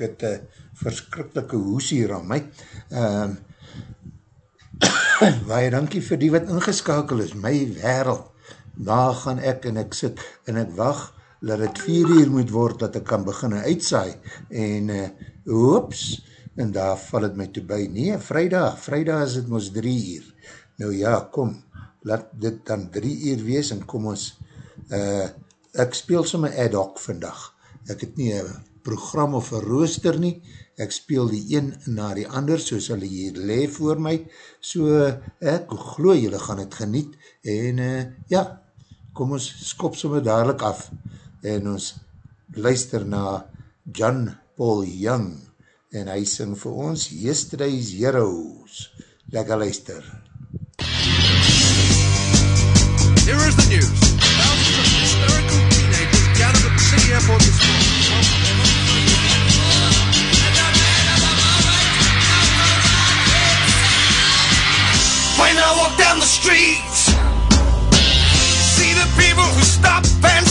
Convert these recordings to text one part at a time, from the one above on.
ek het een verskrikkelike hoes hier aan my. Um, Waie dankie vir die wat ingeskakel is, my wereld. Daar gaan ek en ek sit en ek wacht dat het vier uur moet word dat ek kan begin uitsaai en uh, hoops, en daar val het my toe by. Nee, vrijdag, vrijdag is het ons drie uur. Nou ja, kom, laat dit dan drie uur wees en kom ons, uh, ek speel somme ad hoc vandag. Ek het nie een program of een rooster nie, ek speel die een na die ander, soos hulle hier le voor my, so ek glo julle gaan het geniet, en uh, ja, kom ons skop somme dadelijk af, en ons luister na John Paul Young, en hy sing vir ons Yesterday's Heroes, lekker luister. Here is the news. When I walk down the streets, see the people who stop and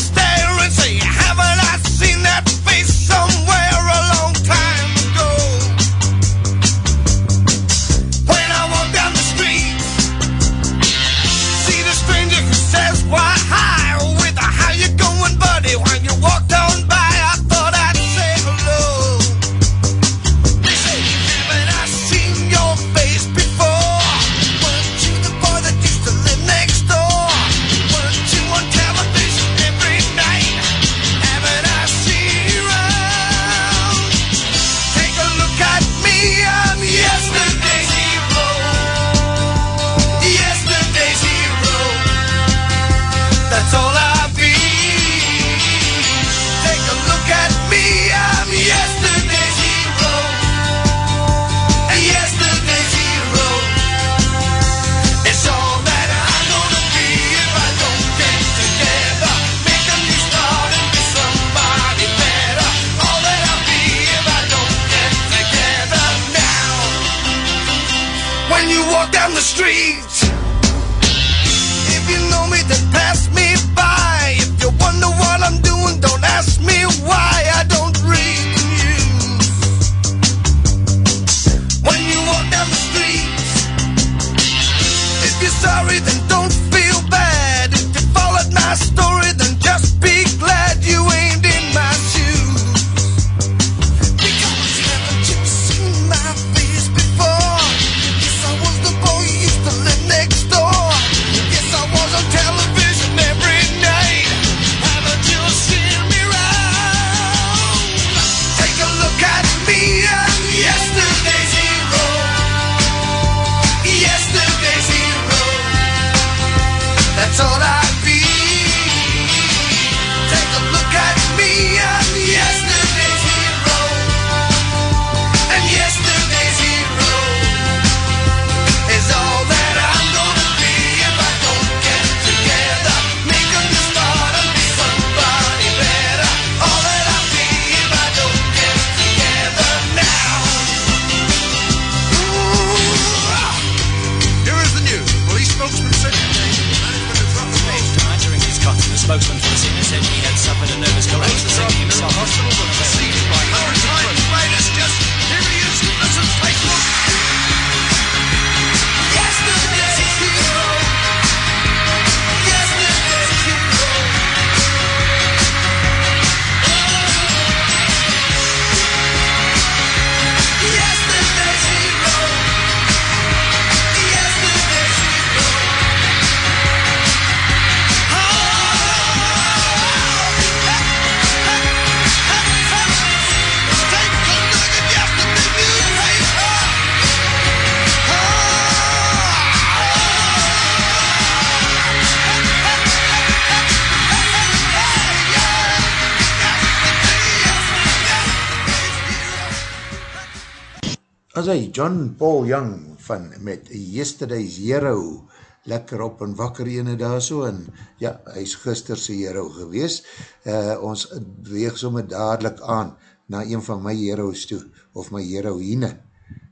as hy John Paul Young van met Yesterday's Hero lekker op en wakker ene daar so en ja, hy is gisterse hero gewees uh, ons weeg somme dadelijk aan na een van my heroes toe of my heroïne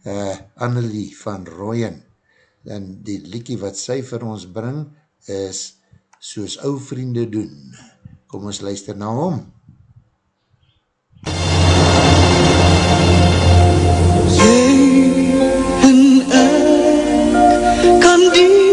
uh, Annelie van Rooyen. En die liekie wat sy vir ons bring is soos ou vriende doen. Kom ons luister na hom kan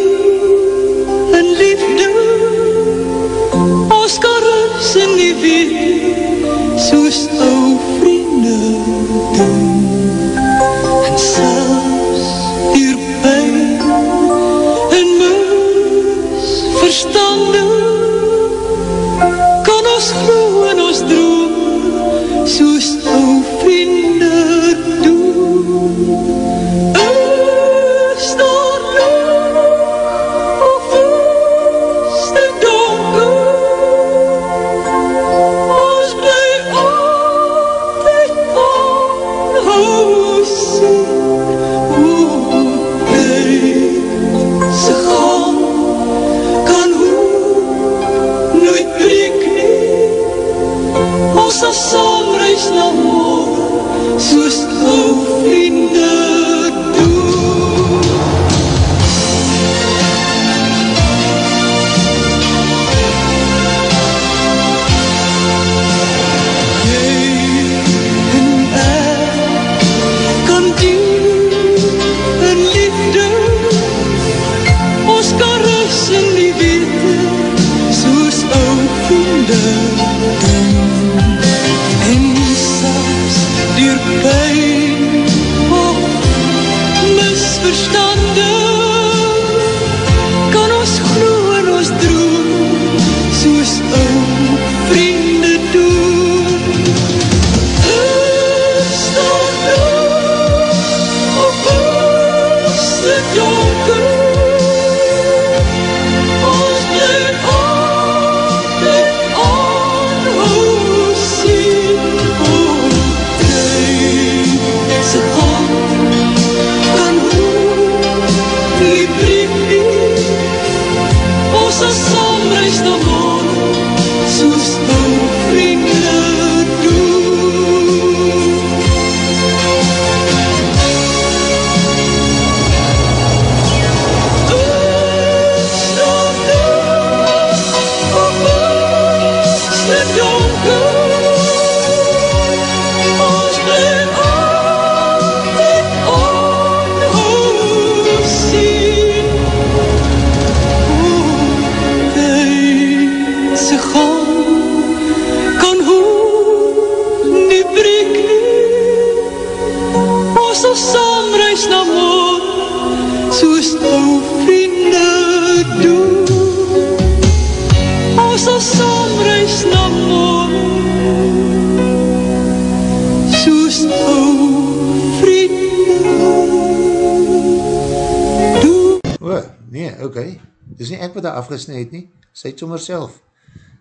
Dis nie ek wat daar afgesnij het nie, sy het sommer self.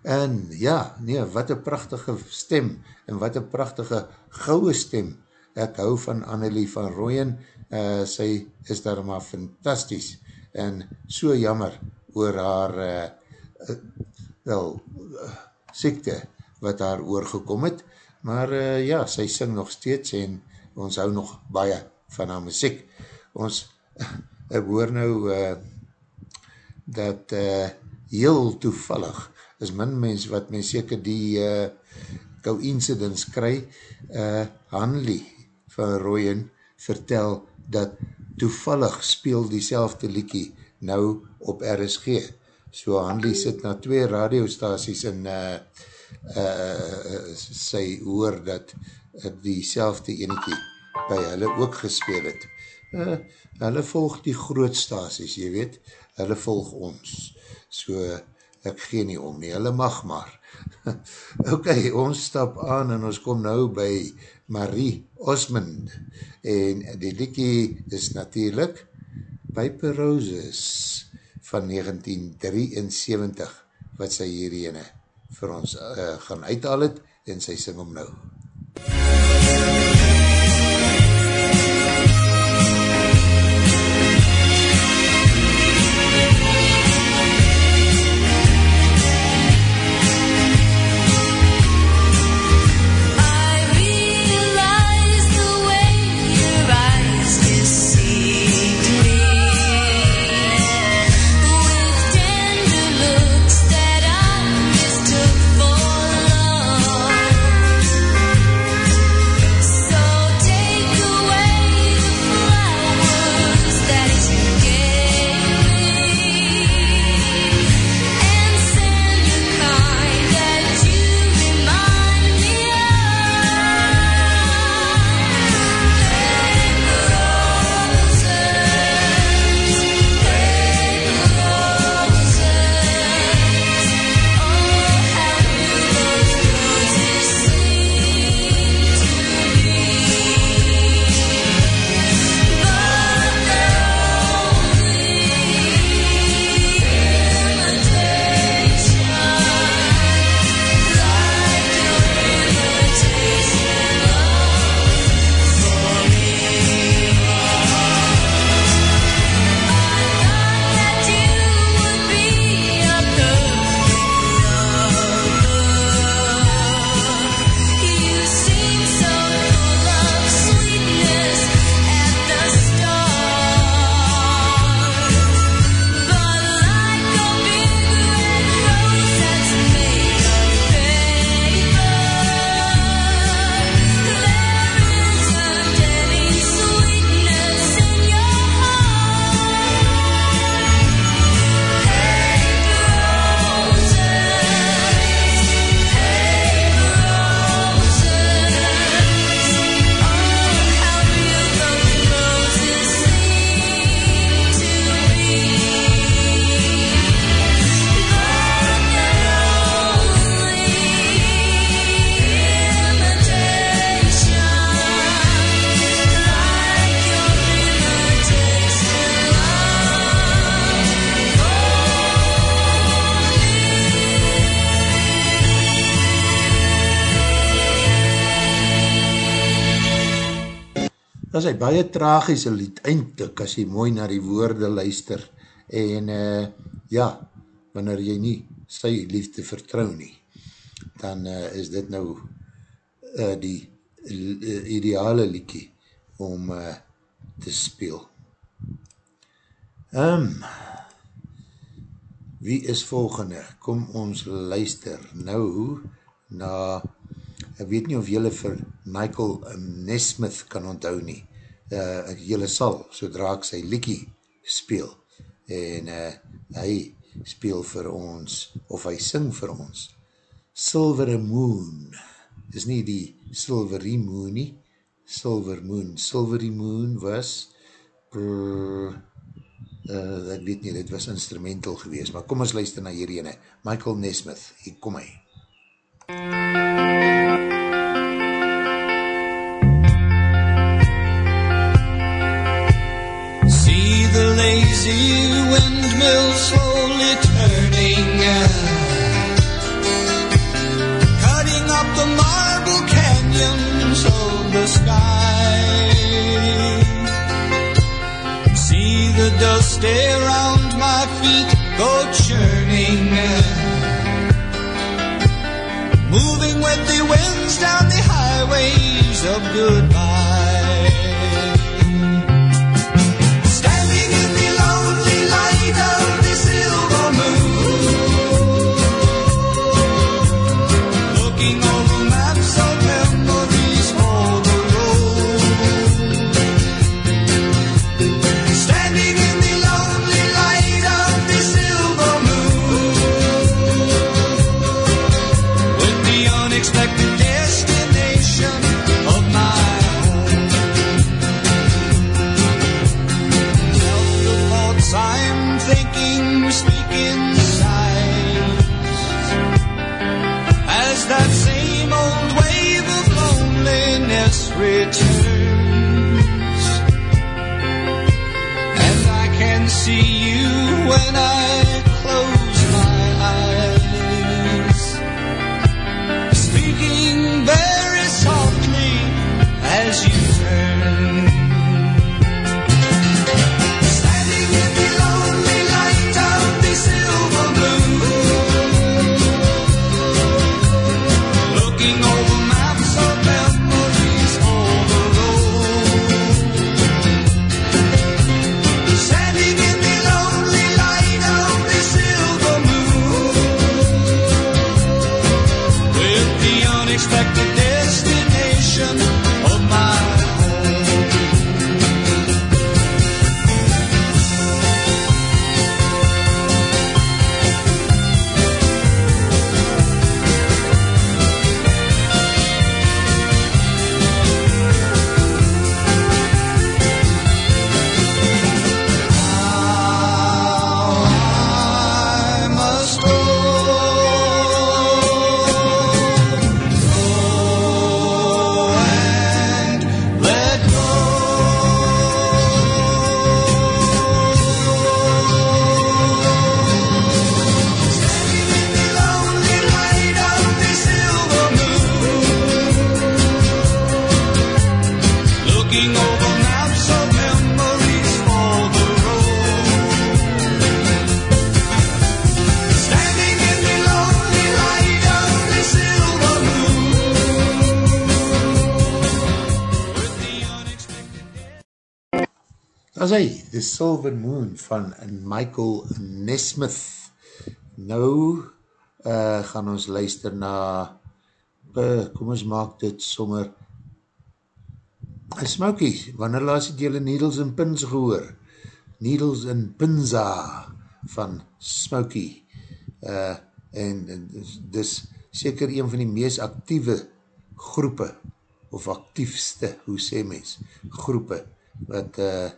En ja, nee, wat een prachtige stem, en wat een prachtige gouwe stem. Ek hou van Annelie van Rooyen, uh, sy is daar maar fantastisch, en so jammer oor haar, uh, uh, wel, uh, siekte, wat haar oorgekom het, maar uh, ja, sy sing nog steeds, en ons hou nog baie van haar muziek. Ons, ek hoor nou, uh, dat uh, heel toevallig is min mens wat mens seker die uh, co-incidents kry, uh, Hanley van Royen vertel dat toevallig speel die selfde liekie nou op RSG. So Hanley sit na twee radiostaties en uh, uh, sy hoor dat uh, die selfde eniekie by hulle ook gespeel het. Uh, hulle volg die groot staties, jy weet, hulle volg ons. So ek gee nie om nie, hulle mag maar. ok, ons stap aan en ons kom nou by Marie Osmond en die liekie is natuurlijk Piper Roses van 1973 wat sy hierheen vir ons uh, gaan uithaal het en sy sing om nou. MUZIEK is hy baie tragiese lied eindelijk as jy mooi na die woorde luister en uh, ja, wanneer jy nie sy liefde vertrouw nie dan uh, is dit nou uh, die uh, ideale liedje om uh, te speel. Um, wie is volgende? Kom ons luister nou na ek weet nie of jylle vir Michael Nesmith kan onthou nie uh, jylle sal, sodra ek sy liekie speel, en uh, hy speel vir ons, of hy sing vir ons, Silver Moon, is nie die Silvery Moon nie, Silver Moon, Silvery Moon was, brrr, uh, ek weet nie, dit was instrumental gewees, maar kom ons luister na hierdie ene, Michael Nesmith, hier kom hy. MUZIEK lazy windmill slowly turning Cutting up the marble canyons of the sky. See the dust around my feet go churning Moving with the winds down the highways of goodbye The Silver Moon van Michael Nesmith. Nou uh, gaan ons luister na, uh, kom ons maak dit sommer, Smokey, wanneer laas het jylle Needles and Pins gehoor? Needles and Pinza van Smokey. Uh, eh, en, en dis seker een van die mees actieve groepe, of actiefste, hoe sê mens, groepe, wat uh,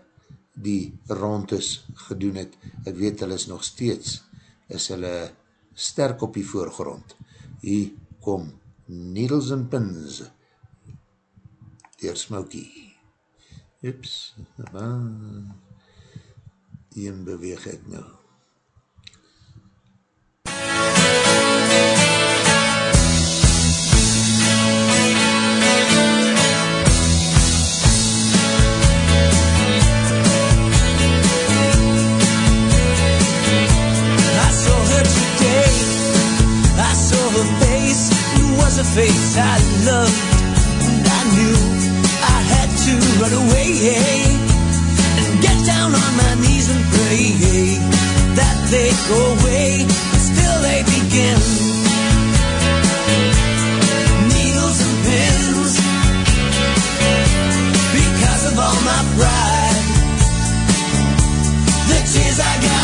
die rondes gedoen het, ek weet hulle is nog steeds, is hulle sterk op die voorgrond. Hier kom Needles and Pins, dier Smokey. Ups, ah, een beweeg ek nou. was a face I loved, and I knew I had to run away and get down on my knees and pray that they go away. But still, they begin. Needles and pins, because of all my pride, the tears I got.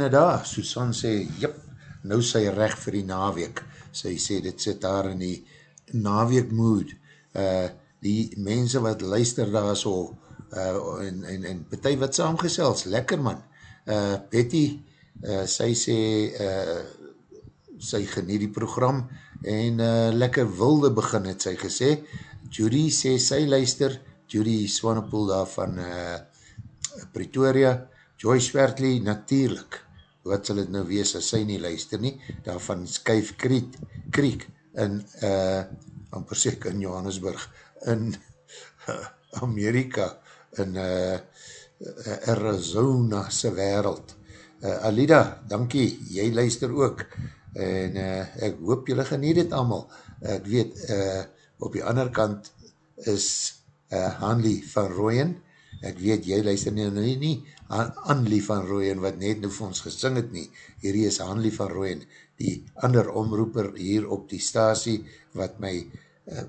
Ene daar, Susan sê, jyp, nou sy reg vir die naweek. Sy sê, dit sit daar in die naweek mood. Uh, die mense wat luister daar so, uh, en, en, en betu wat saamgesels, lekker man. Uh, Betty, uh, sy sê, uh, sy geniet die program, en uh, lekker wilde begin het sy gesê. Judy sê, sy luister, Judy Swanepoel daar van uh, Pretoria, Joyce Wertley, natuurlijk, wat sal het nou wees as sy nie luister nie, daarvan Skyf Creek, Creek in, uh, amper sêk in Johannesburg, in uh, Amerika, in uh, Arizona se wereld. Uh, Alida, dankie, jy luister ook, en uh, ek hoop julle geniet het allemaal. Ek weet, uh, op die ander kant is uh, Hanley van Rooyen, ek weet, jy luister nie, nie, nie Anlie van Rooyen, wat net nou vir ons gesing het nie, hierdie is Anlie van Rooyen, die ander omroeper hier op die stasie, wat my uh,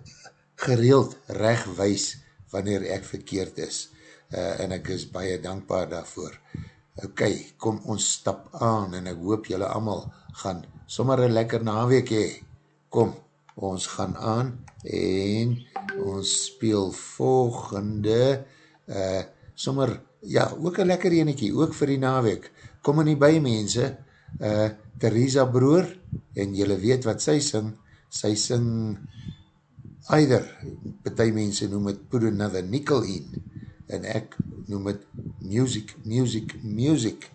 gereeld recht wees, wanneer ek verkeerd is, uh, en ek is baie dankbaar daarvoor. Ok, kom ons stap aan, en ek hoop julle allemaal gaan sommer een lekker naweek hee. Kom, ons gaan aan, en ons speel volgende, uh, sommer, ja, ook een lekker enekie, ook vir die naweek. Kom in die by, mense, uh, Theresa Broer, en jylle weet wat sy sing, sy sing either, betie mense noem het Put Another Nickel In, en ek noem het Music, Music, Music.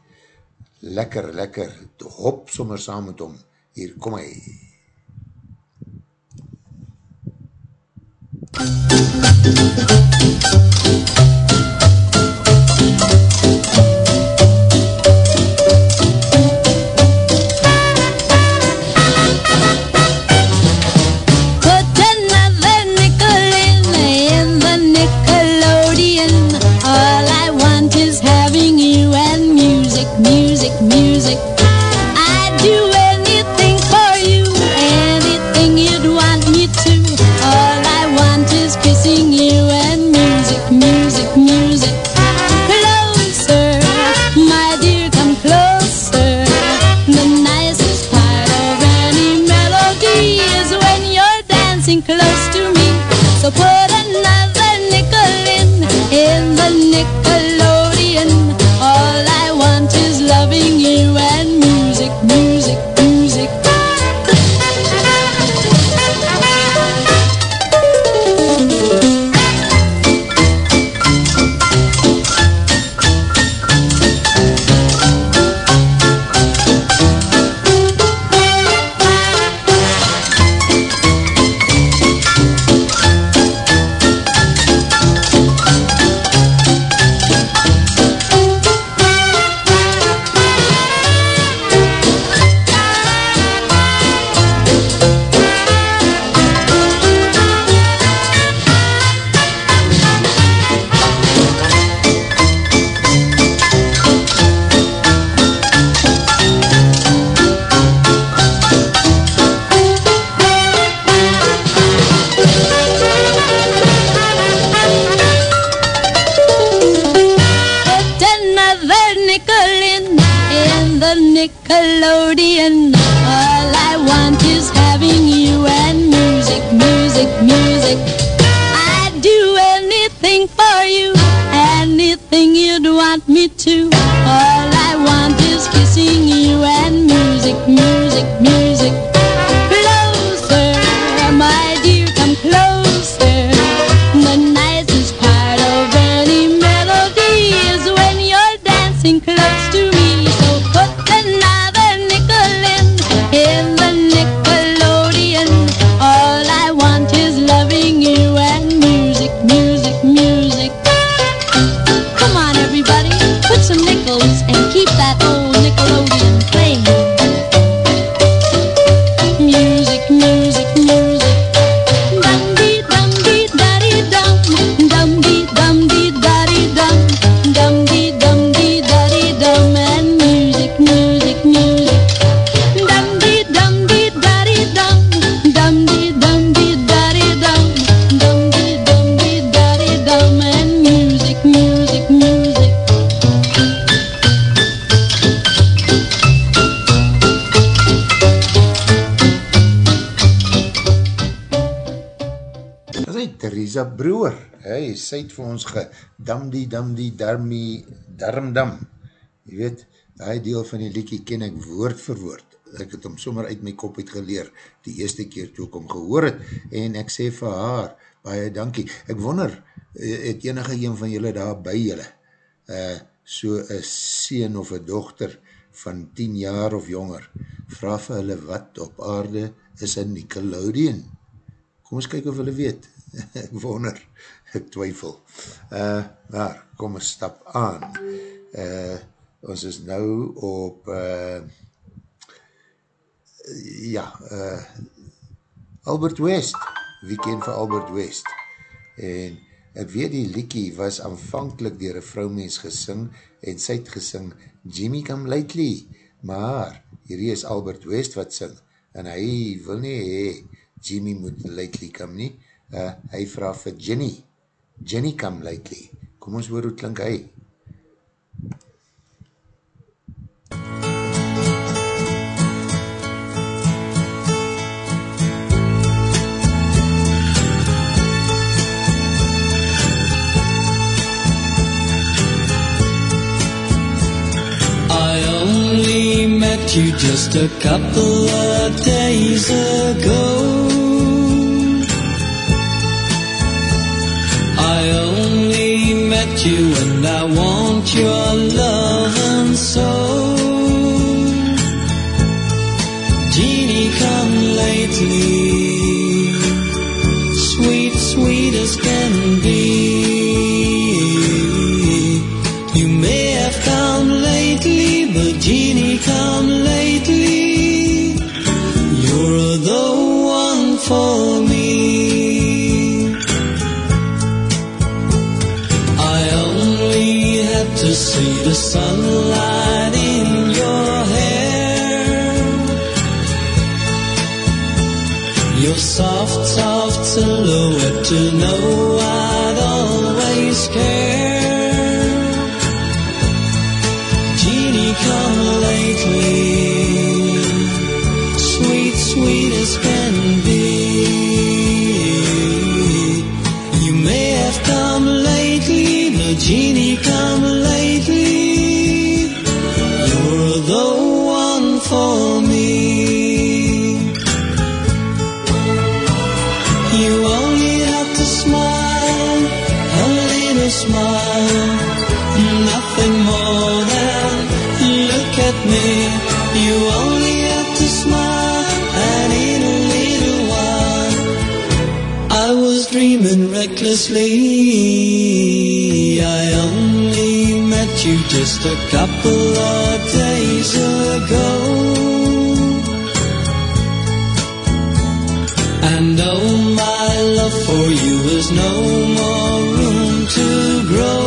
Lekker, lekker, hop sommer saam met hom. Hier, kom hy. MUZIEK sy het vir ons gedamdi, damdi, darmi, darmdam. Je weet, die deel van die liekie ken ek woord vir woord. Ek het hom sommer uit my kop uit geleer, die eerste keer toe ek hom gehoor het, en ek sê vir haar, baie dankie. Ek wonder, eh, het enige een van julle daar by julle, uh, so een sien of een dochter van 10 jaar of jonger, vraag vir hulle wat op aarde is een Nickelodeon. Kom ons kyk of hulle weet. ek wonder, ek twyfel. Uh, maar, kom ons stap aan. Uh, ons is nou op uh, ja, uh, Albert West. Wie ken vir Albert West? En ek weet die liekie was aanvankelijk dier een vrouwmens gesing en sy het gesing Jimmy Come Lately, maar hierdie is Albert West wat sing en hy wil nie hee Jimmy moet lately come nie, uh, hy vraag vir Jenny, Jenny come lately, kom ons hoor hoe klink hy. Met you just a couple of days ago. I only met you and I want your love and soul. Jeannie, come lately, recklessly. I only met you just a couple of days ago. And oh, my love for you is no more room to grow.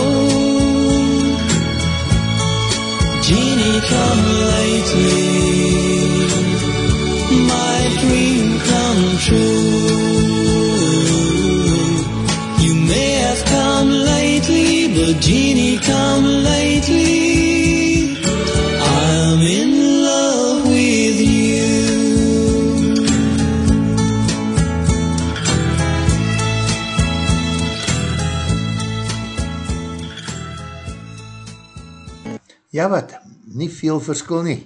Come lately, my dream come true. You may have come lately, but Jeannie, come lately. I'm in love with you. Ja wat, veel verskil nie.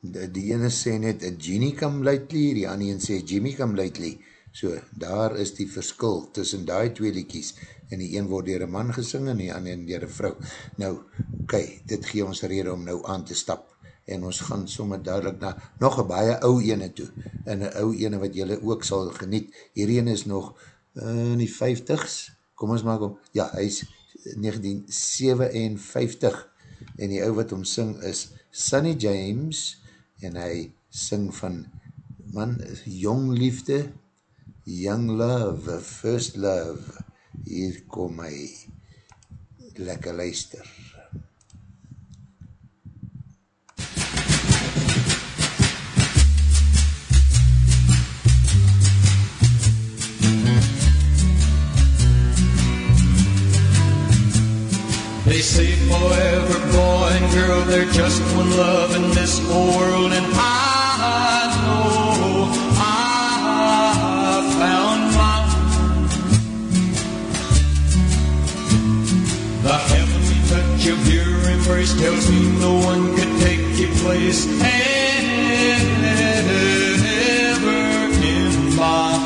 Die, ene sê net, genie come lately, die ander een sê, Jimmy come lately. So, daar is die verskil tussen die twee liekies. En die een word dier een man gesing en die ander dier een vrou. Nou, ok, dit gee ons rede om nou aan te stap. En ons gaan somme duidelik na nog een baie ou ene toe. En een ou ene wat jylle ook sal geniet. Hierdie is nog uh, in die 50s. Kom ons maak om, ja, hy is 1957 en die ou wat hom sing is Sonny James en hy sing van man, jong liefde young love, first love hier kom hy lekker luister They say forever, boy and girl, they're just one love in this whole world. And I know I found mine. The heavenly touch of your embrace tells me no one could take your place ever in mine.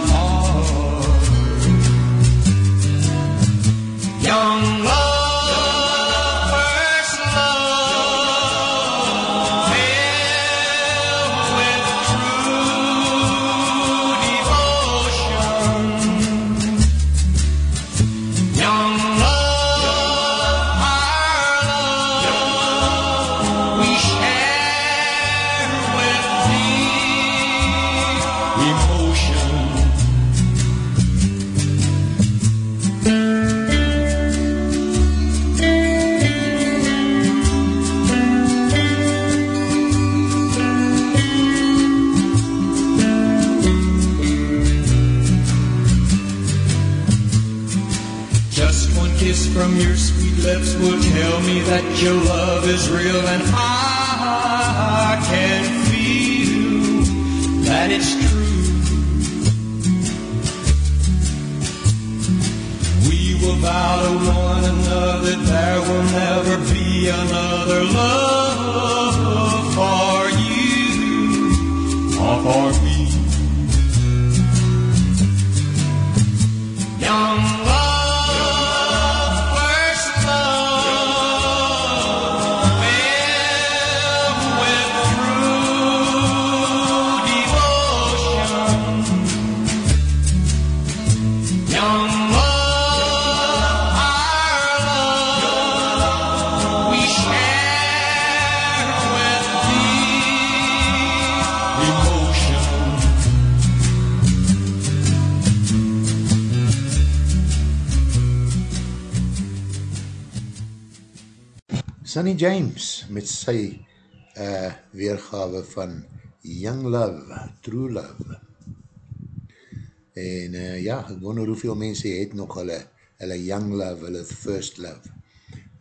Your love is real and I can feel that it's true. We will vow to one another there will never be another love Sunny James met sy uh, weergawe van Young Love, True Love. En uh, ja, ek wonder hoeveel mense het nog hulle, hulle Young Love, hulle First Love.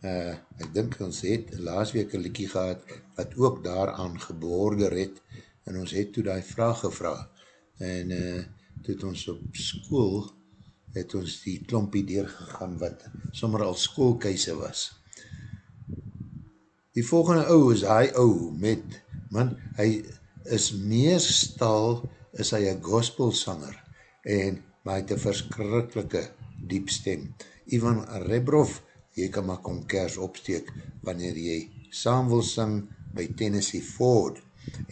Uh, ek dink ons het laas week een liekie gehad wat ook daaraan geborder het en ons het toe die vraag gevra en uh, toe het ons op school het ons die klompie deurgegaan wat sommer al schoolkeise was. Die volgende ou is hy ou met, man, hy is meestal, is hy een gospelsanger en, maar hy het een verskrikkelike diep stem. Ivan Rebrov, jy kan maar kom kers opsteek wanneer jy saam wil sing by Tennessee Ford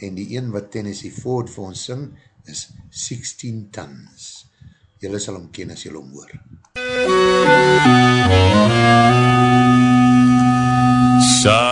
en die een wat Tennessee Ford vir ons sing is 16 Tons. Julle sal hom ken as julle hom hoor. Some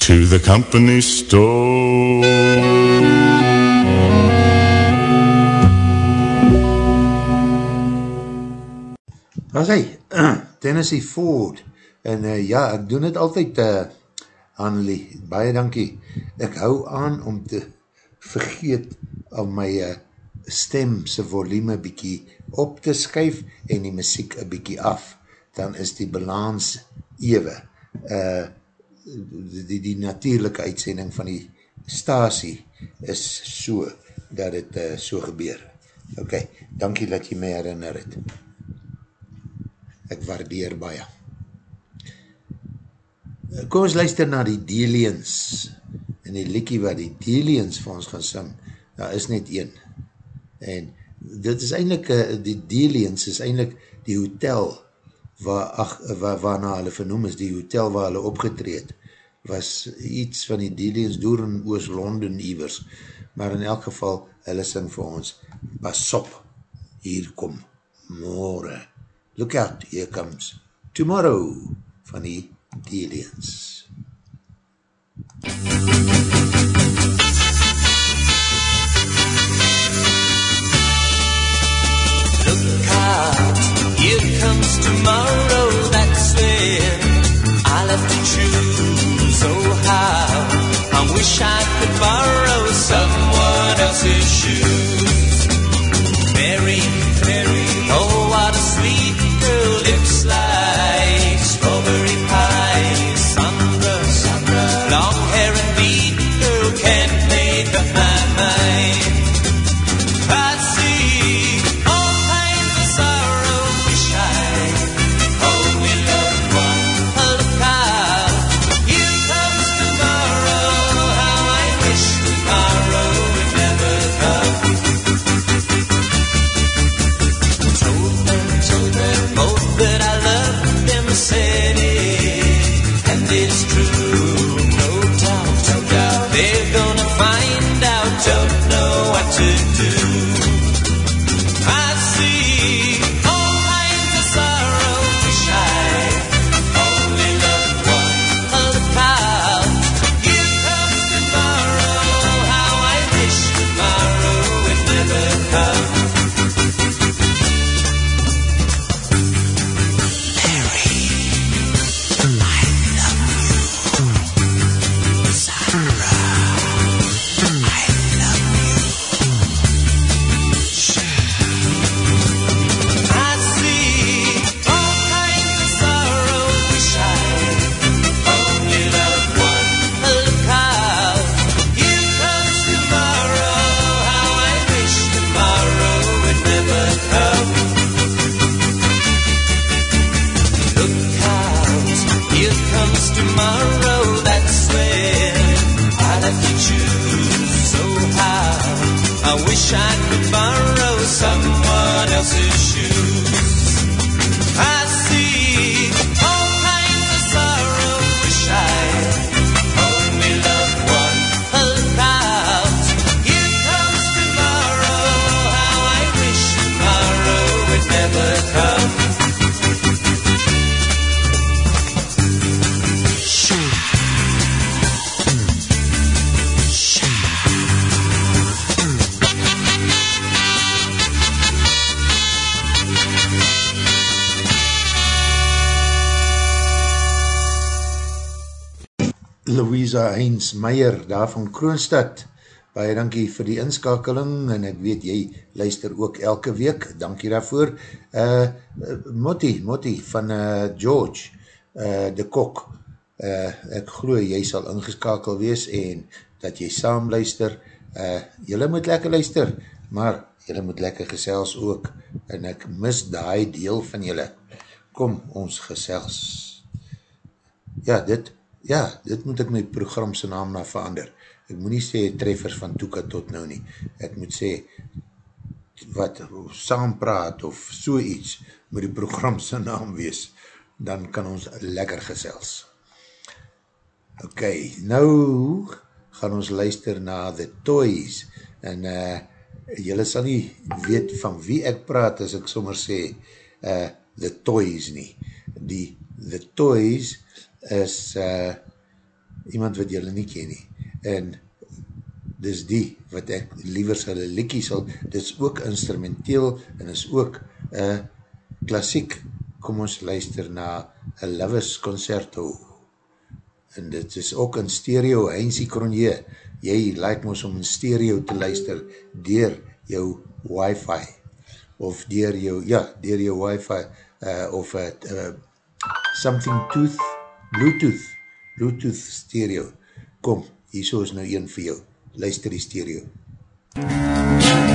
to the company store. Was hy, Tennessee Ford, en uh, ja, ek doen het altyd, uh, Annelie, baie dankie, ek hou aan om te vergeet om my uh, stem sy volume bykie op te skuif en die muziek bykie af, dan is die balans ewe, uh, die, die natuurlijke uitsending van die stasie is so, dat het uh, so gebeur. Ok, dankie dat jy my herinner het ek waardeer baie. Kom ons luister na die Delians, en die liekie wat die Delians vir ons gaan sing, daar is net een. En dit is eindelijk, die Delians is eindelijk die hotel, waar, ach, waar, waarna hulle vernoem is, die hotel waar hulle opgetreed, was iets van die Delians door in Oost-London ivers, maar in elk geval, hulle sing vir ons, pas op, hier kom, morgen, Look out, here comes tomorrow van die Delians. Look out, here comes tomorrow, that's when I'll have to choose. Oh, how I wish I could borrow someone else's shoes. Mary, Meyer daar van Kroonstad. Baie dankie vir die inskakeling en ek weet jy luister ook elke week. Dankie daarvoor. Uh, Motti, Motti van uh, George, uh, de kok. Uh, ek glo jy sal ingeskakel wees en dat jy saam luister. Uh, jylle moet lekker luister, maar jylle moet lekker gesels ook en ek mis die deel van jylle. Kom, ons gesels. Ja, dit ja, dit moet ek my programse naam na verander. Ek moet nie sê treffers van Toeka tot nou nie. Ek moet sê wat saam praat of so iets met die program sy naam wees, dan kan ons lekker gesels. Ok, nou gaan ons luister na The Toys en uh, jylle sal nie weet van wie ek praat as ek sommer sê uh, The Toys nie. Die The Toys is uh, iemand wat jylle nie ken nie. En dis die wat ek liever sal een liekie sal, dit is ook instrumenteel en is ook uh, klassiek, kom ons luister na A Lover's Concerto. En dit is ook in stereo, Heinzie Cronje, jy like ons om in stereo te luister dier jou wifi of dier jou, ja, dier jou wifi uh, of uh, uh, something tooth, bluetooth bluetooth stereo kom, hier so is nou een vir jou luister die stereo. How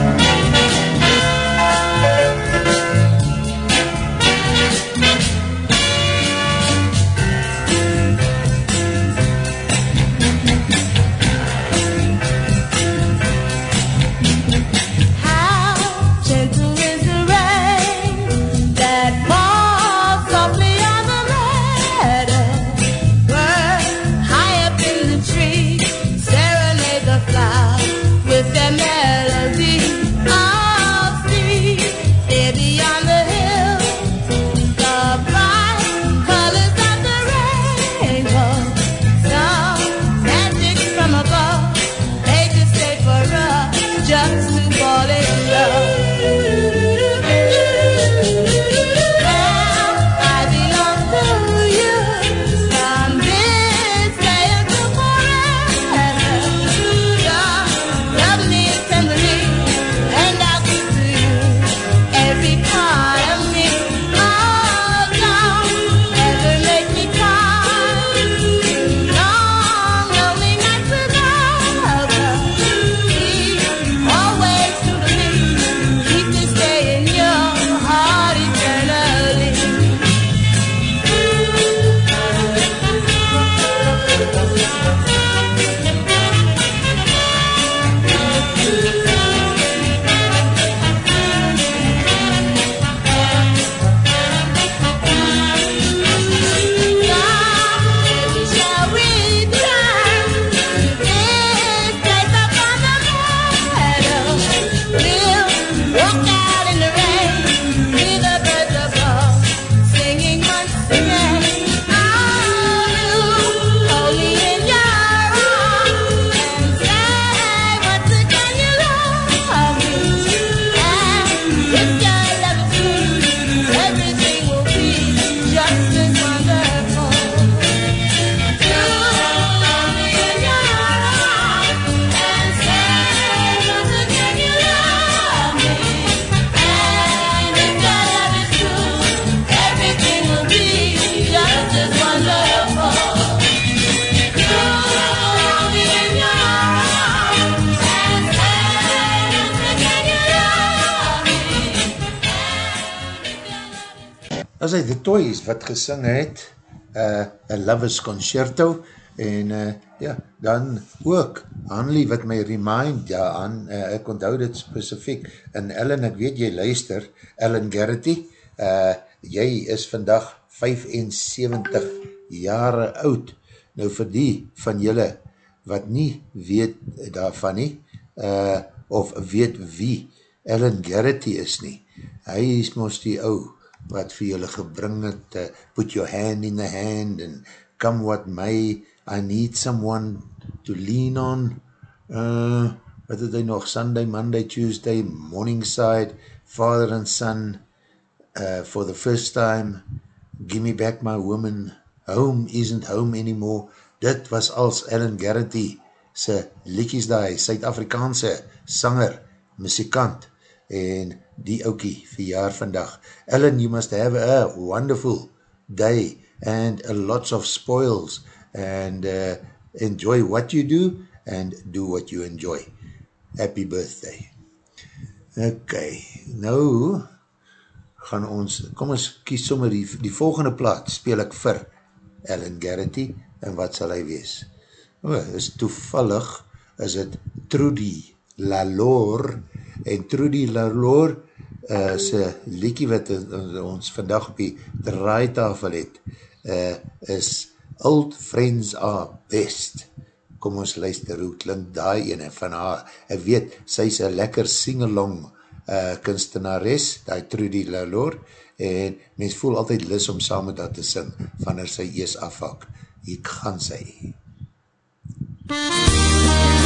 gesing het, uh, A Lover's Concerto, en uh, ja, dan ook Hanley wat my remind, ja, aan, uh, ek onthou dit specifiek, en Ellen, ek weet jy luister, Ellen Garrity, uh, jy is vandag 75 jare oud, nou vir die van julle wat nie weet daarvan nie, uh, of weet wie Ellen Garrity is nie, hy is mos die ou, wat vir julle gebring het, uh, put your hand in the hand, and come what may, I need someone to lean on, uh, wat het hy nog, Sunday, Monday, Tuesday, Morningside, Father and Son, uh, for the first time, Give me back my woman, Home isn't home anymore, dit was als Ellen Garrity, sy liedjes daai, Suid-Afrikaanse sanger, muzikant, en die oukie verjaar vandag. Ellen, you must have a wonderful day and a lots of spoils and uh, enjoy what you do and do what you enjoy. Happy birthday. Ok, nou gaan ons, kom ons kies sommer die, die volgende plaat, speel ek vir Ellen Garrity, en wat sal hy wees? O, is toevallig, is het Trudy Lalor en Trudy Lalor uh, sy liekie wat ons vandag op die draaitafel het uh, is Old Friends Are Best. Kom ons luister hoe klink daai ene van haar, ek weet sy is een lekker singalong uh, kunstenares, die Trudy Lalor en mens voel altyd lis om saam met haar te sing wanneer sy ees afhak, hier gaan sy. I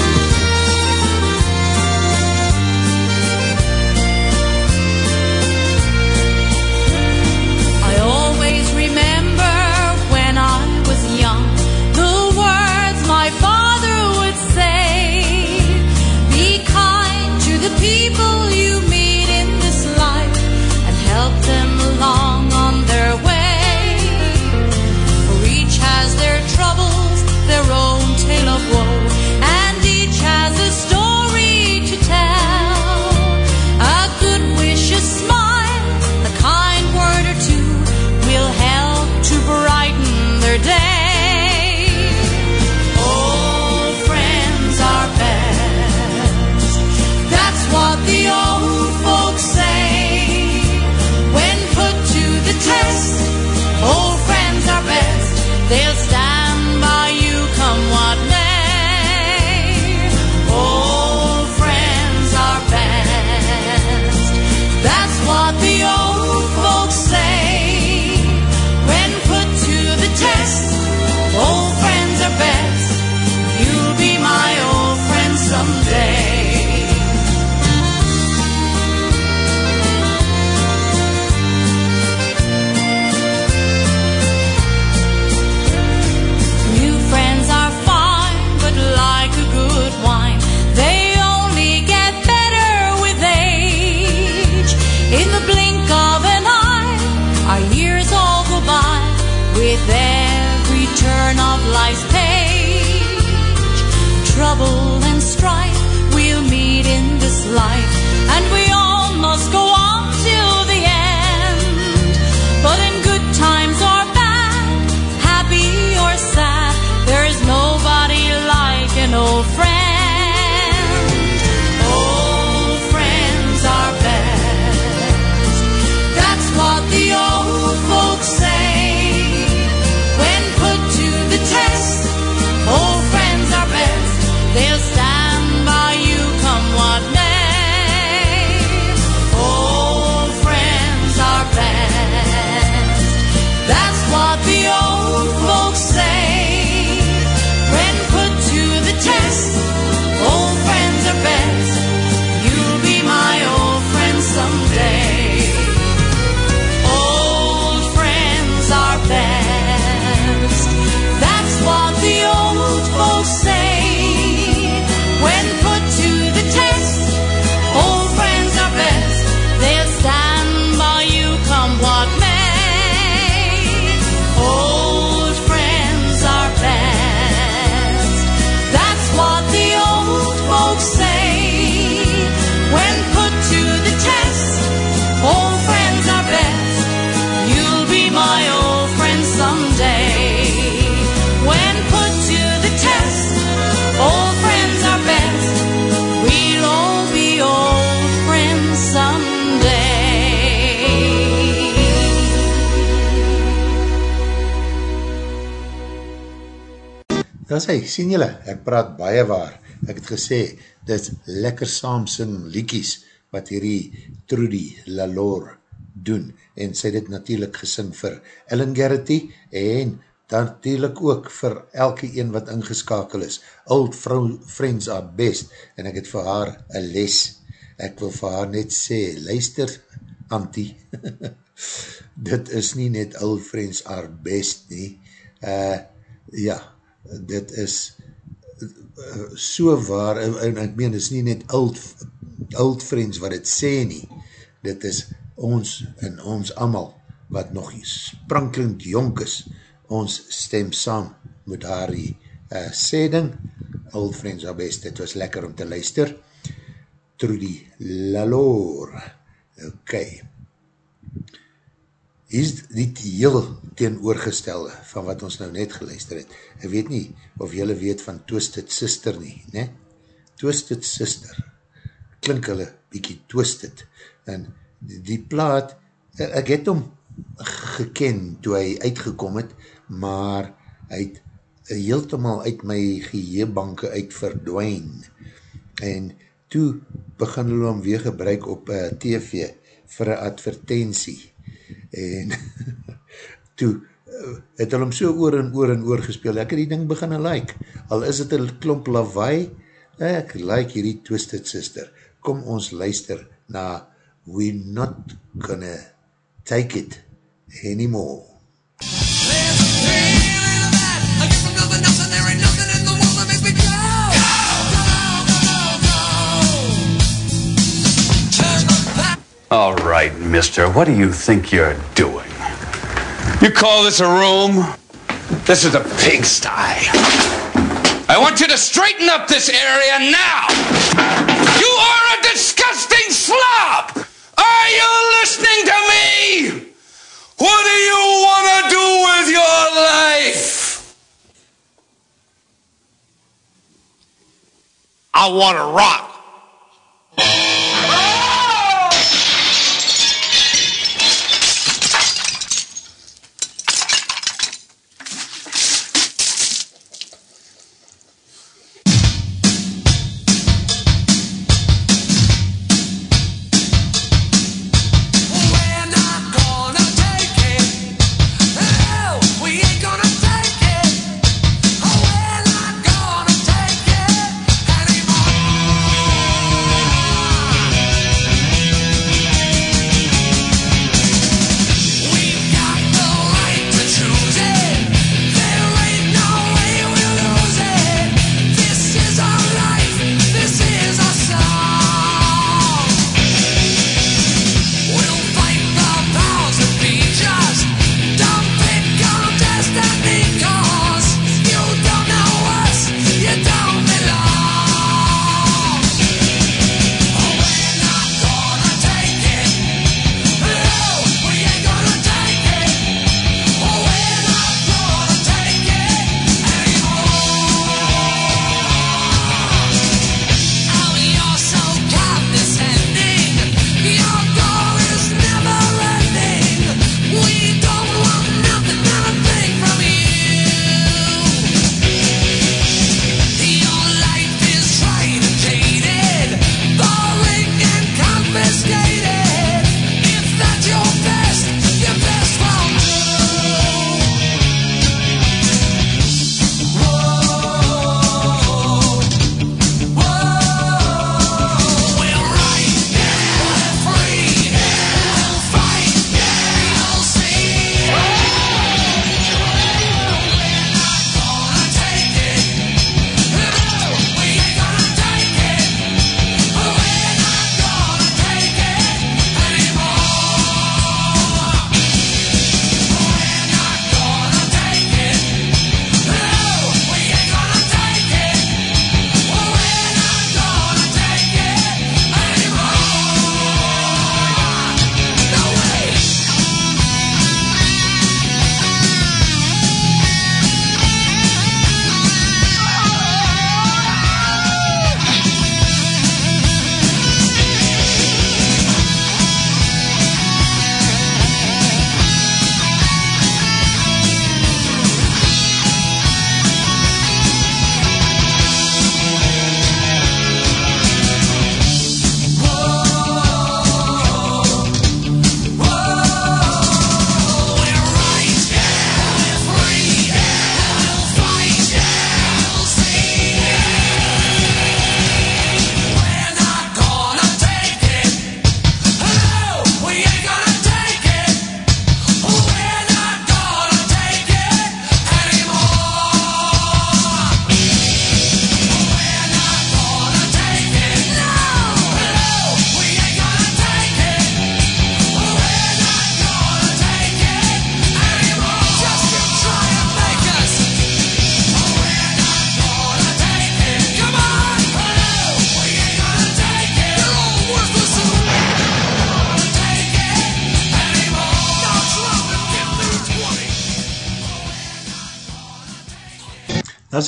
Daar sê, sien julle, ek praat baie waar. Ek het gesê, dit lekker saamsing liekies wat hierdie Trudy Lalor doen. En sy dit natuurlijk gesing vir Ellen Garrity en natuurlijk ook vir elke een wat ingeskakel is. Old Friends are best. En ek het vir haar een les. Ek wil vir haar net sê, luister, Antie, dit is nie net Old Friends are best nie. Uh, ja, dit is uh, so waar, en ek meen, dit is nie net old, old friends wat het sê nie, dit is ons en ons amal, wat nog sprankelend jonk is, ons stem saam met haar die uh, sêding, old friends are best, dit was lekker om te luister, Trudy Lalor, ok, hier is die heel teenoorgestelde van wat ons nou net geluister het. Ek weet nie of jylle weet van Twisted Sister nie, ne? Twisted Sister klink hulle bykie twisted. En die, die plaat, eh, ek het hom geken toe hy uitgekom het, maar hy het heeltemaal uit my geheebanke uit verdwijn. En toe begin hulle hom weer gebruik op uh, TV vir een advertentie. En toe uh, het hulle hom so oor en oor en oor gespeel. Ek het die ding begin like. Al is het een klomp lawaai, ek like hierdie Twisted Sister. Kom ons luister na We're Not Gonna Take It Anymore. All right, mister, what do you think you're doing? You call this a room? This is a pigsty. I want you to straighten up this area now! You are a disgusting slob! Are you listening to me? What do you want to do with your life? I want to rock.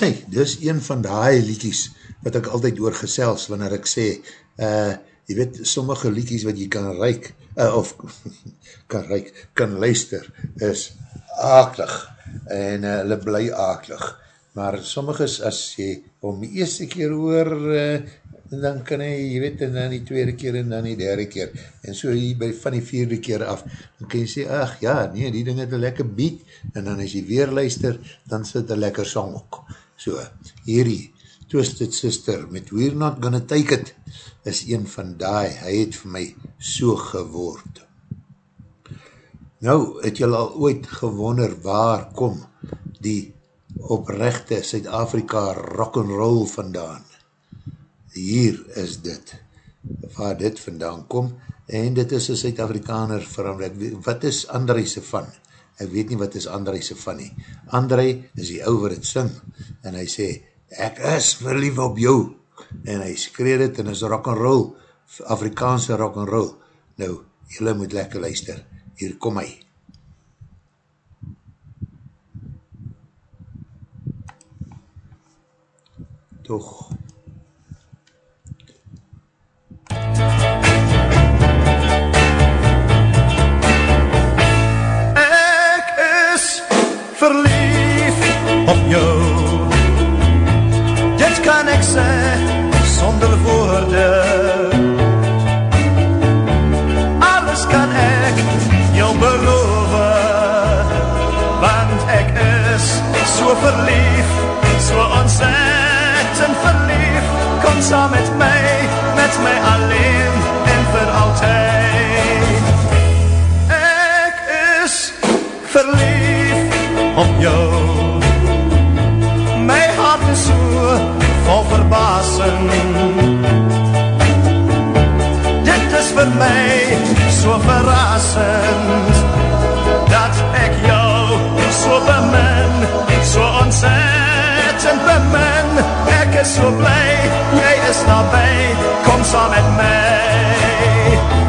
Dan sê, dis een van die liedjies wat ek altyd oor gesels, wanneer ek sê, uh, jy weet, sommige liedjies wat jy kan reik, uh, of kan reik, kan luister, is akelig, en uh, hulle bly akelig, maar sommiges, as jy om die eerste keer hoor, uh, dan kan hy, jy weet, en dan die tweede keer, en dan die derde keer, en so hier by van die vierde keer af, dan kan jy sê, ach ja, nee, die ding het een lekker beat, en dan as jy weer luister, dan sit een lekker song ook. So, hierdie, Twisted Sister, met We're Not Gonna Take It, is een van die, hy het vir my so geword. Nou, het jy al ooit gewonder waar kom die oprechte Suid-Afrika rock'n'roll vandaan? Hier is dit, waar dit vandaan kom, en dit is een Suid-Afrikaner verander. Wat is André se van? Ek weet nie wat is André se nie. André is die ou wat het sing, en hy sê, ek is verlief op jou, en hy skree dit, en is rock'n'roll, Afrikaanse rock'n'roll. Nou, jylle moet lekker luister, hier kom hy. Toch. Ek verlief op jou. Dit kan ek sê sonder woorde. Alles kan ek jou beloof. Want ek is so verlief, so ontzettend verlief. Kom saam met my, met my alleen en vir altyd. Ek is verlief op jou. My hart is so vol verbasing. Dit is vir my so verrassend dat ek jou so bemin, so ontzettend bemin. Ek is so bly, jy is nabij, kom saam met my.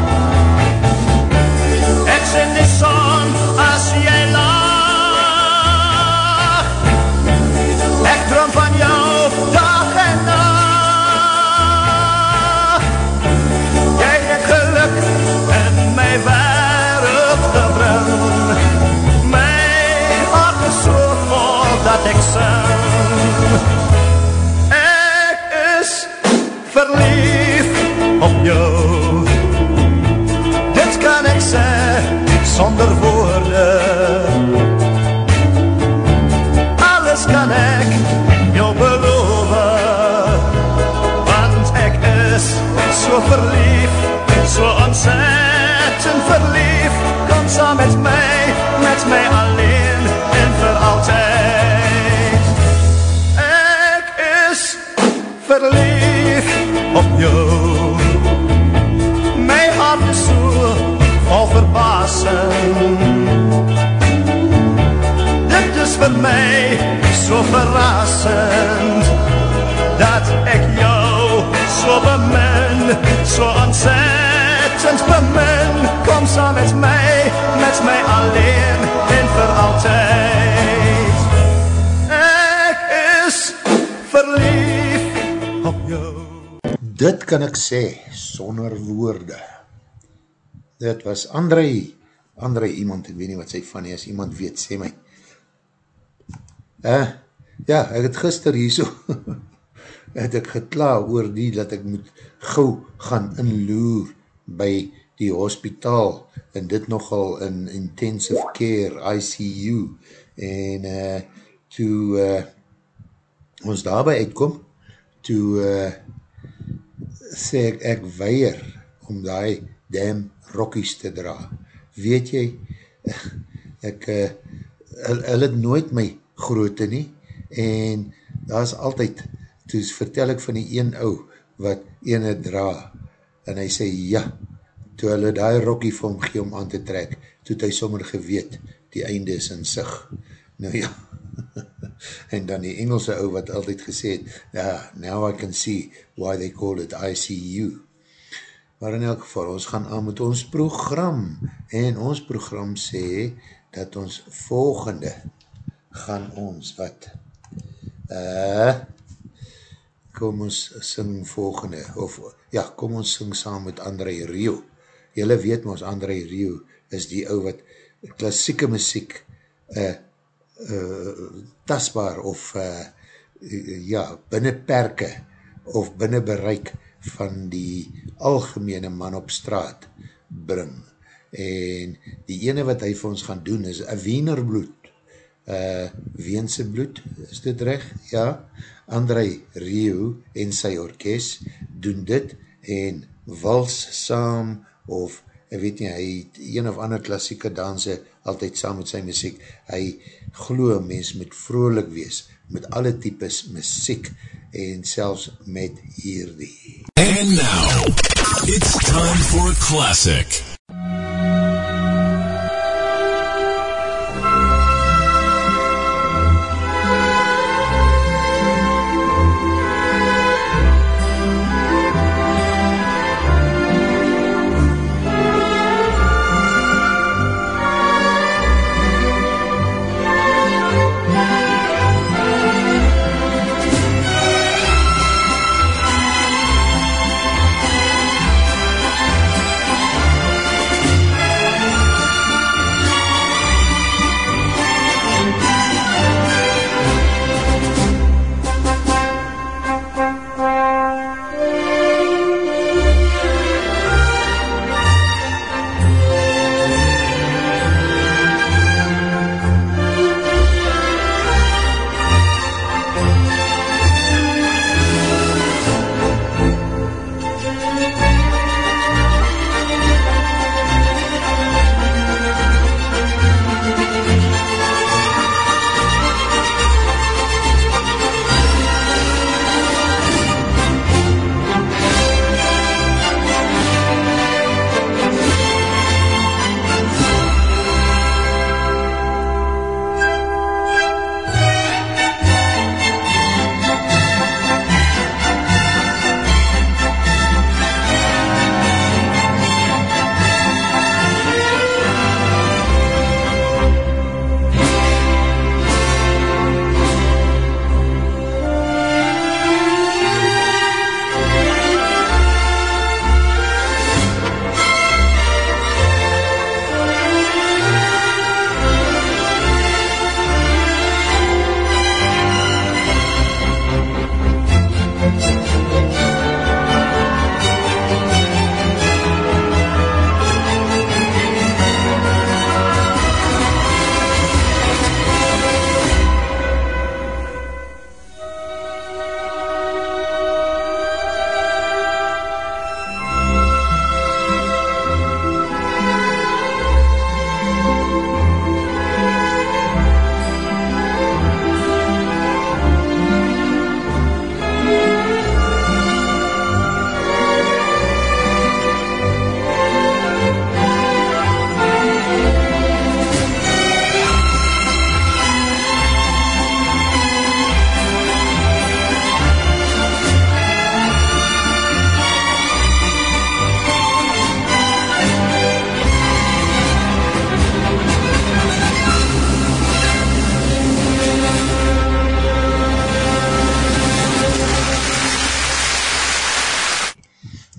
Kan ek sê, sonder woorde. Dit was André, André iemand, ek weet nie wat sy van is, iemand weet, sê my. Uh, ja, ek het gister hier so, het ek gekla oor die, dat ek moet gauw gaan inloer by die hospitaal, en dit nogal in intensive care, ICU, en uh, toe uh, ons daarby uitkom, toe uh, sê ek, ek weier om die damn rokkies te dra. Weet jy, ek, uh, hulle hulle het nooit my groote nie, en daar is altyd, toe vertel ek van die een ou, wat ene dra, en hy sê, ja, toe hulle die rokkie vir hom gee om aan te trek, toe het hy sommer geweet, die einde is in sig. Nou ja, en dan die Engelse ou wat altyd gesê het, ja, now I can see why they call it ICU. Maar in elk geval, ons gaan aan met ons program, en ons program sê, dat ons volgende, gaan ons wat, uh, kom ons sing volgende, of ja, kom ons sing saam met André Rio. Julle weet ons, André Rio is die ou wat klassieke muziek uh, uh, tasbaar of uh, ja, binnen perke of binnen bereik van die algemene man op straat bring. En die ene wat hy vir ons gaan doen is een wienerbloed, uh, Weense bloed, is dit recht? Ja, André Rio en sy orkest doen dit en wals saam of ek weet nie, hy het een of ander klassieke danse altyd saam met sy muziek. Hy glo mens met vrolik wees, met alle types muziek en selfs met hierdie. And now, it's time for a classic.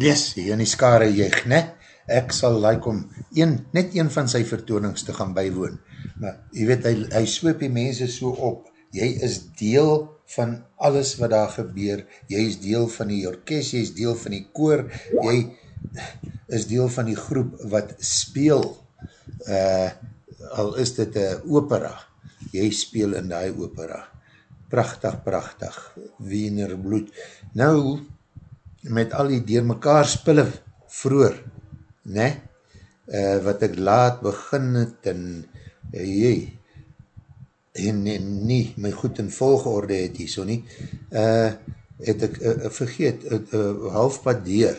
Yes, hier in die skare jeug, ne? Ek sal like om een, net een van sy vertoonings te gaan bywoon. Maar, jy weet, hy, hy swoop die mense so op. Jy is deel van alles wat daar gebeur. Jy is deel van die orkest, jy is deel van die koor. Jy is deel van die groep wat speel. Uh, al is dit een opera. Jy speel in die opera. Prachtig, prachtig. Wiener bloed. Nou, met al die dier mekaar spille vroer, ne, uh, wat ek laat begin het en uh, jy, en, en nie, my goed in volgeorde het hier so nie, uh, het ek uh, vergeet, uh, uh, halfpad deur,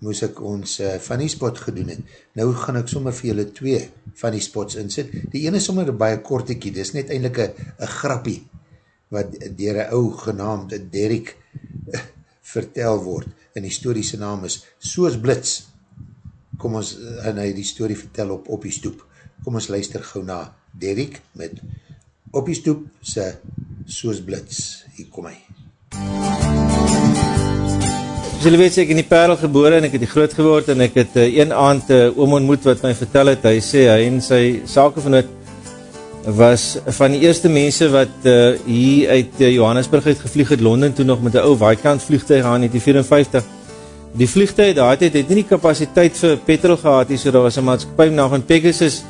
moes ek ons uh, funny spot gedoen het. Nou gaan ek sommer vir julle twee funny spots insit. Die ene is sommer baie kortekie, dit is net eindelijk een grappie, wat dier een ou genaamd Derek vertel word en die story sy naam is Soos Blitz. Kom ons, en hy die story vertel op op die stoep. Kom ons luister gauw na Derek met op die stoep sy Soos Blitz. Hier kom hy. As julle weet, sê ek in die Parel gebore en ek het die groot geword en ek het uh, een aand uh, oom ontmoet wat my vertel het, hy sê, hy en sy sakevenoot was van die eerste mense wat uh, hier uit uh, Johannesburg uit gevlieg het, Londen toe nog met die ou Waikant vliegtuig aan, die 54. Die vliegtuig daar het, het nie die kapasiteit vir petrol gehad, so daar was een maatskapie na van Pegasus,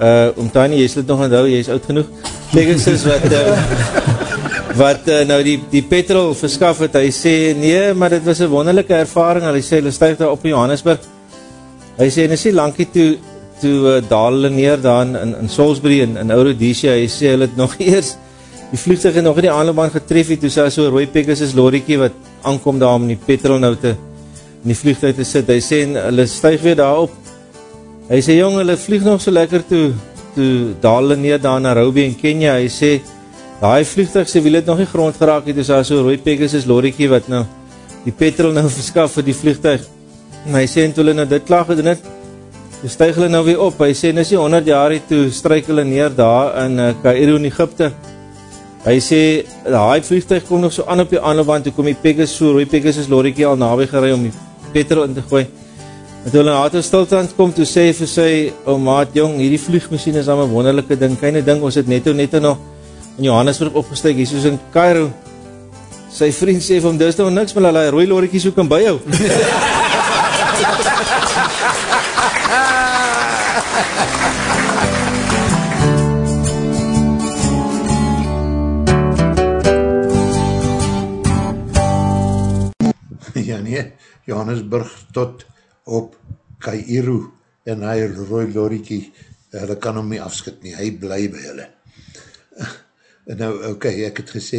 uh, om Tani, jy sal het nog onthou, jy is oud genoeg, Pegasus wat... Uh, wat uh, nou die, die petrol verskaf het, hy sê, nee, maar dit was een wonderlijke ervaring, hy sê, hulle stuig daar op Johannesburg, hy sê, en is die lankie toe, toe uh, daal hulle neer daar in, in, in Salisbury, in, in Eurodesia, hy sê, hulle het nog eers, die vliegtuig nog in die aanloopbaan getref, het, toe sê, so rooi Pegasus loriekie, wat aankom daar om die petrol nou te, in die vliegtuig te sit, hy sê, en hulle stuig weer daar op, hy sê, jong, hulle vlieg nog so lekker toe, toe daal hulle neer daar na Robbie in Kenya, hy sê, Daai vliegtuig se wiel het nog nie grond geraak het, dis daar so rooi Pegasus lorrietjie wat nou die petrol nou verskaf vir die vliegtuig. En hy sê en toe hulle nou dit klaar gedoen het, toe styg hulle nou weer op. Hy sê dis nie 100 jaar toe stryk hulle neer daar in uh, Kaïro in Egipte. Hy sê daai vliegtuig kom nog so aan op die aanloopbaan toe kom die Pegasus so rooi Pegasus lorrietjie al naby gery om die petrol in te gooi. En toe hulle na die stilstand kom, toe sê vir sy ou maat jong, hierdie vliegmasjien is 'n wonderlike ding. Kyne ding, ons het netto netto nog in Johannesburg opgesteek, hier soos in Cairo. Sy vriend sê vir hom, dis nou niks, maar hulle rooi loriekie soek in by jou. ja nee, Johannesburg tot op Kairo en hy rooi loriekie, hulle kan hom nie afskit nie, hy bly by hulle. Nou, oké, okay, ek het gesê,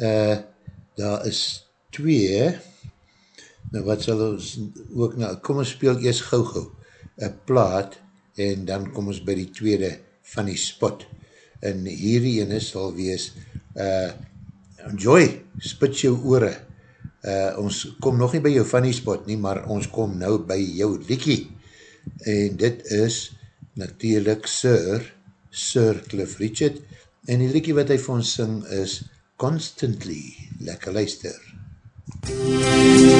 uh, daar is twee, nou wat sal ons ook nou, kom ons speel eers gauw gauw, een plaat, en dan kom ons by die tweede van die spot, en hierdie ene sal wees, uh, Joy, spit jou oore, uh, ons kom nog nie by jou funny spot nie, maar ons kom nou by jou liekie, en dit is natuurlijk Sir, Sir Cliff Richard, En die liekie wat hy vir ons sing is Constantly. Lekker luister. All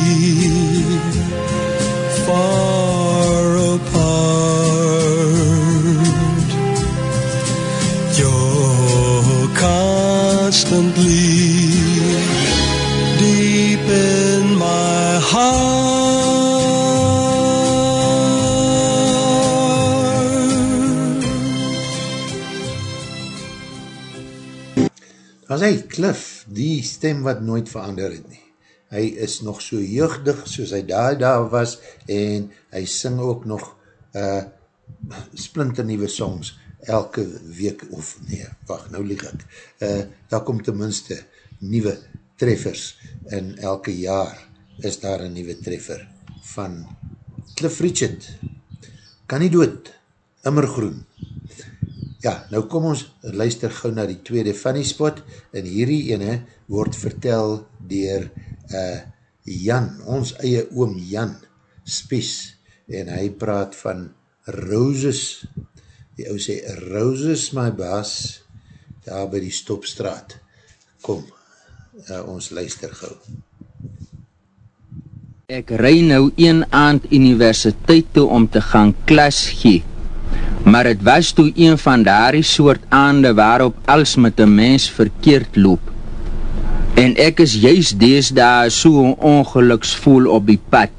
constantly deep in my heart. was hy, Cliff, die stem wat nooit verander het nie. Hy is nog so jeugdig soos hy daar daar was en hy sing ook nog uh, splinternieuwe songs elke week, of nee, wacht, nou lieg ek. Uh, daar kom tenminste nieuwe treffers en elke jaar is daar een nieuwe treffer van Cliff Richard. Kan nie dood, immergroen. Ja, nou kom ons luister gauw na die tweede funny spot en hierdie ene word vertel dier uh, Jan, ons eie oom Jan Spies en hy praat van Roses die ou sê Roses my baas daar by die stopstraat kom, uh, ons luister gauw Ek ry nou een aand universiteit toe om te gaan klas gee maar het was toe een van daardie soort aande waarop als met een mens verkeerd loop. En ek is juist deesdae so ongeluksvoel op die pad.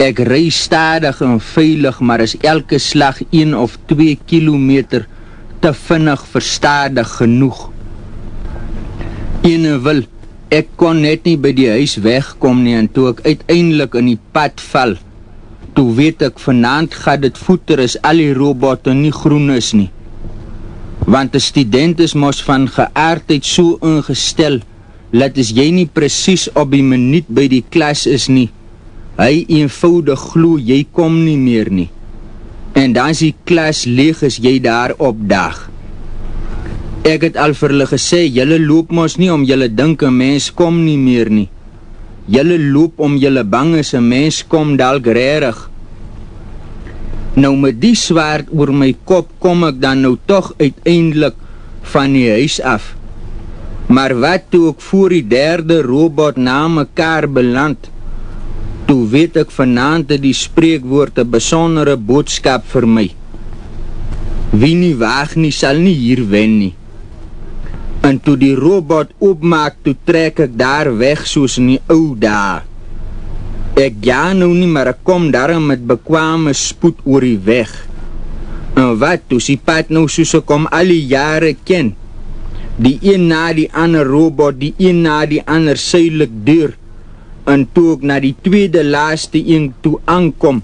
Ek rij stadig en veilig, maar is elke slag 1 of 2 kilometer te vinnig verstadig genoeg. Ene wil, ek kon net nie by die huis wegkom nie en toe ek uiteindelik in die pad val, toe weet ek vanavond gaat het voeter as al die robotte nie groen is nie. Want die student is mos van geaardheid so ingestel, dat as jy nie precies op die minuut by die klas is nie, hy eenvoudig glo jy kom nie meer nie. En dan is die klas leeg as jy daar opdag. Ek het al vir hulle gesê, jylle loop mos nie om jylle dink een mens kom nie meer nie. Julle loop om julle bang is een mens kom dalk rarig. Nou met die zwaard oor my kop kom ek dan nou toch uiteindelik van die huis af. Maar wat toe ek voor die derde robot na mekaar beland, toe weet ek vanavond die spreekwoord een besondere boodskap vir my. Wie nie waag nie, sal nie hier wen nie. En toe die robot opmaak, toe trek ek daar weg soos in die ou daar. Ek ja nou nie, maar ek kom daarom met bekwame spoed oor die weg. En wat, toe die pad nou soos ek om al die jare ken. Die een na die ander robot, die een na die ander suilik deur. En toe ek na die tweede laaste een toe aankom,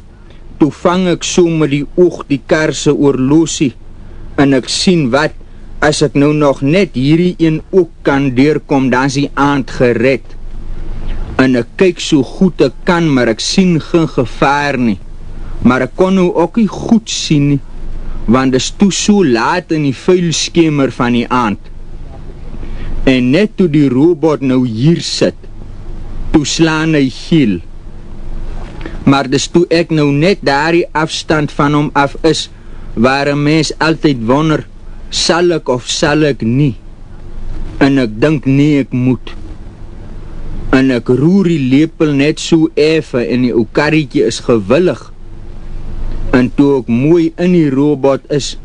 toe vang ek so met die oog die karse oorloosie. En ek sien wat, as ek nou nog net hierdie een ook kan deurkom, dan is die aand gered. En ek kyk so goed ek kan, maar ek sien geen gevaar nie. Maar ek kon nou ook nie goed sien nie, want is toe so laat in die vuilskemer van die aand. En net toe die robot nou hier sit, toe slaan hy geel. Maar dis toe ek nou net daar die afstand van hom af is, waar een mens altyd wonder, sal ek of sal ek nie? En ek dink nie ek moet. En ek roer die lepel net so effe en die ou karretje is gewillig. En toe ek mooi in die robot is,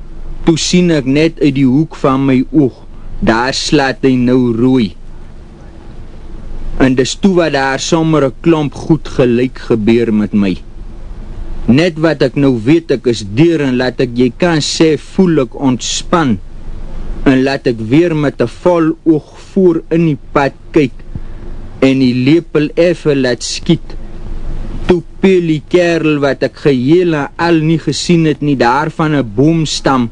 toe sien ek net uit die hoek van my oog, daar slaat hy nou rooi. En dis toe wat daar sommer een klomp goed gelijk gebeur met my. Net wat ek nou weet ek is deur en laat ek jy kan sê voel ek ontspan en laat ek weer met een vol oog voor in die pad kyk en die lepel effe laat skiet. Toe peel die kerel wat ek geheel en al nie gesien het nie daar van een boomstam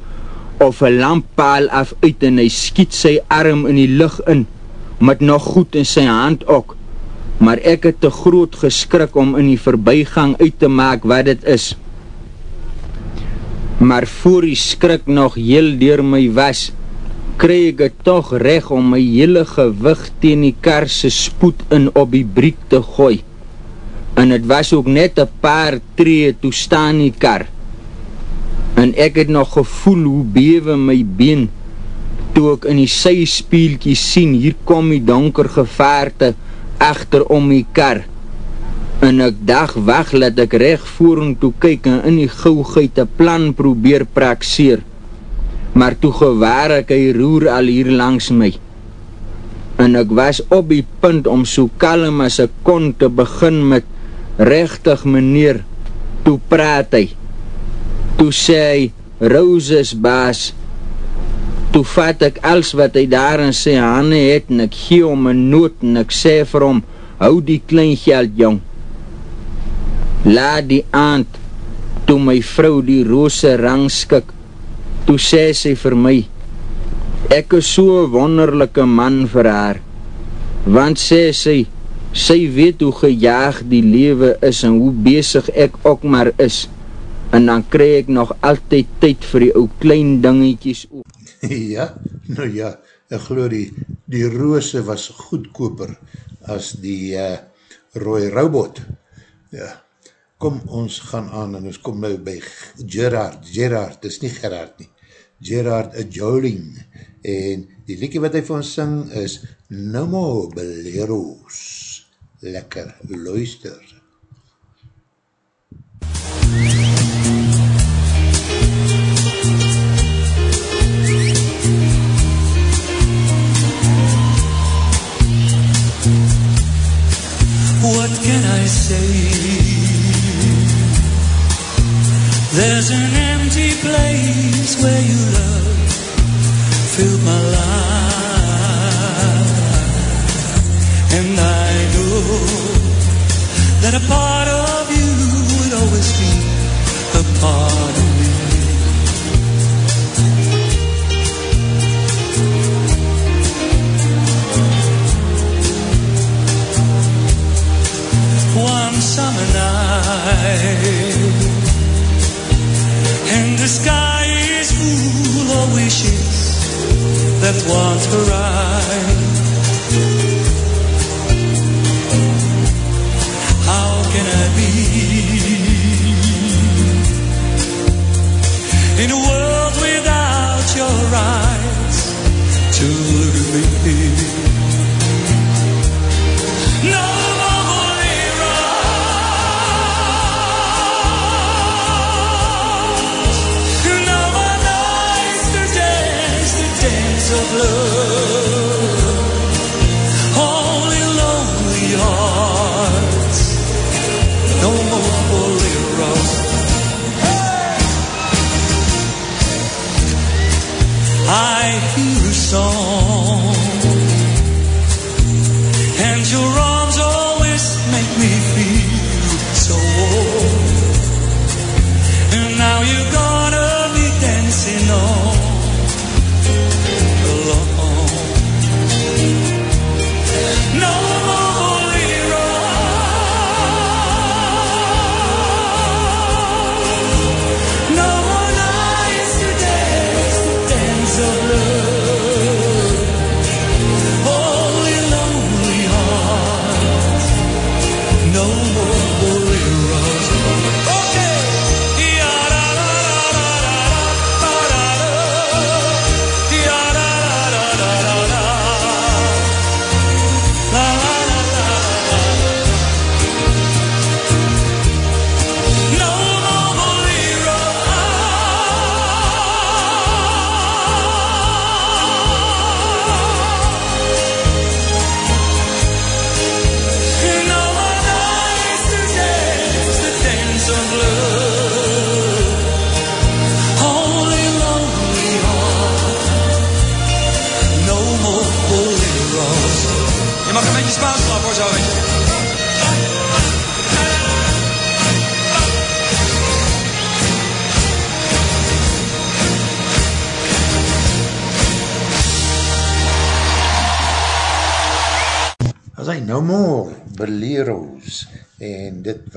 of een lamppaal af uit en hy skiet sy arm in die lucht in met nog goed in sy hand ook maar ek het te groot geskrik om in die verbygang uit te maak wat het is. Maar voor die skrik nog heel door my was, kry ek het toch reg om my hele gewicht teen die karse spoed in op die briek te gooi. En het was ook net een paar tree toe staan die kar. En ek het nog gevoel hoe bewe my been, toe ek in die syspielkie sien, hier kom die donker gevaarte, achter om die kar. En ek dag wacht dat ek recht voor en toe kyk en in die gauwheid een plan probeer praxeer. Maar toe gewaar ek hy roer al hier langs my. En ek was op die punt om so kalm as ek kon te begin met rechtig meneer. Toe praat hy. Toe sê hy, Roses baas, Toe vat ek alles wat hy daar in sy hande het en ek gee hom een noot en ek sê vir hom, hou die klein geld jong. Laat die aand, toe my vrou die roose rangskik, toe sê sy vir my, ek is so wonderlijke man vir haar, want sê sy, sy weet hoe gejaag die lewe is en hoe bezig ek ook maar is, en dan kry ek nog altyd tyd vir die ou klein dingetjies ook. ja, nou ja, ek geloof die, die roose was goedkoper as die uh, rooi robot. Ja, kom ons gaan aan en ons kom nou by Gerard, Gerard, dis nie Gerard nie, Gerard Joling, en die liedje wat hy vir ons sing is No More Boleros. Lekker, luister. What say? There's an empty place where you love filled my life, and I know that a part of and the sky is full of wishes that want to rise how can I be? In a world without your eyes to look at me. No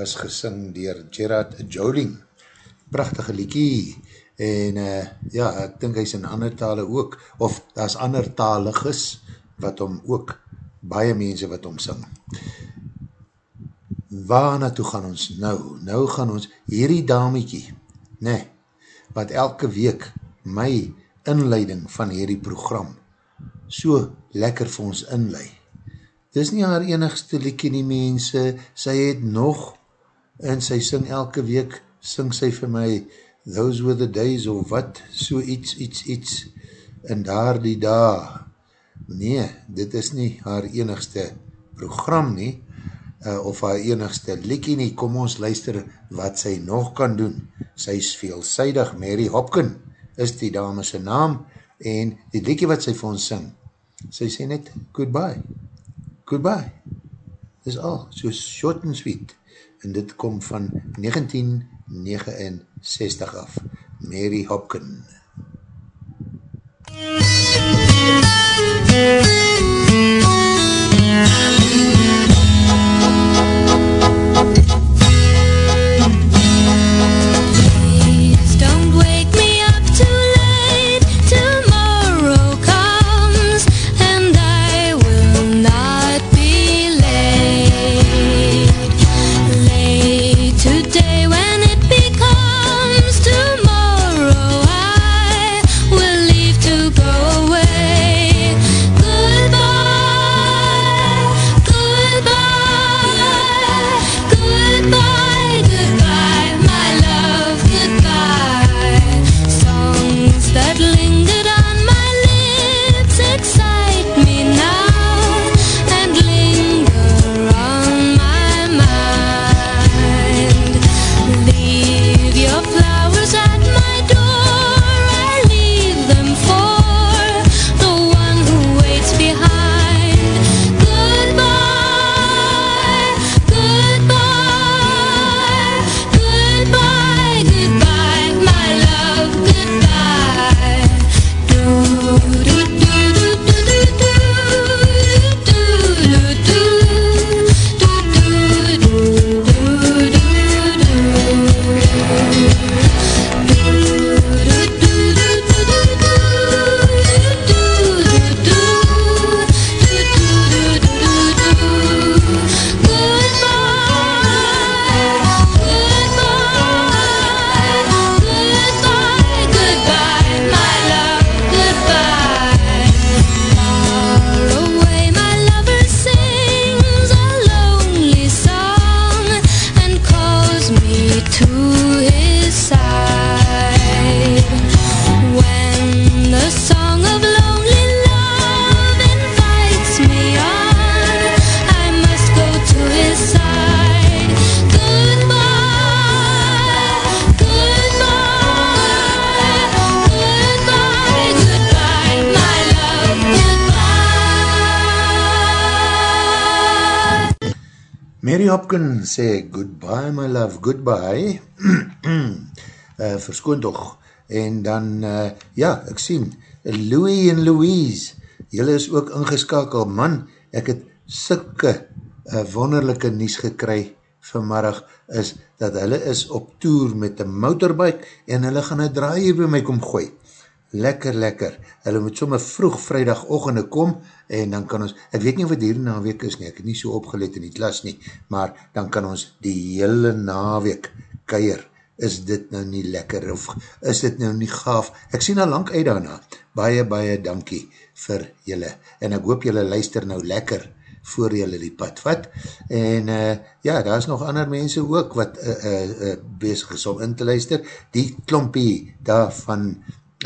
was gesing dier Gerard Joling. Prachtige liekie en uh, ja, ek dink hy is in ander tale ook, of is ander taliges wat om ook baie mense wat om sing. Waar naartoe gaan ons nou? Nou gaan ons hierdie damiekie ne, wat elke week my inleiding van hierdie program so lekker vir ons inleid Dis nie haar enigste liekie nie mense, sy het nog, en sy sing elke week, sing sy vir my, those were the days of wat, so iets, iets, iets, in daar die da. Nee, dit is nie haar enigste program nie, uh, of haar enigste liekie nie, kom ons luister wat sy nog kan doen. Sy is veelzijdig, Mary Hopkin is die dame sy naam, en die liedje wat sy vir ons sing, sy sê net goodbye, goodbye, dis al, so short and sweet, en dit kom van 1969 af, Mary Hopkin. Please Sê, goodbye my love, goodbye, uh, verskoon toch, en dan, uh, ja, ek sien, Louis en Louise, jylle is ook ingeskakel, man, ek het sikke uh, wonderlijke nies gekry vanmiddag, is dat hulle is op tour met een motorbike, en hulle gaan een draai hier by my kom gooi, lekker, lekker, hulle moet somme vroeg vrijdagochtende kom, en dan kan ons, ek weet nie wat hier naweek is nie, ek het nie so opgelet in die klas nie, maar dan kan ons die hele naweek keier, is dit nou nie lekker, of is dit nou nie gaaf, ek sien al lang uit daarna, baie, baie dankie vir julle, en ek hoop julle luister nou lekker, voor julle die pad vat, en uh, ja, daar is nog ander mense ook, wat uh, uh, uh, bezig is om in te luister, die klompie daar van,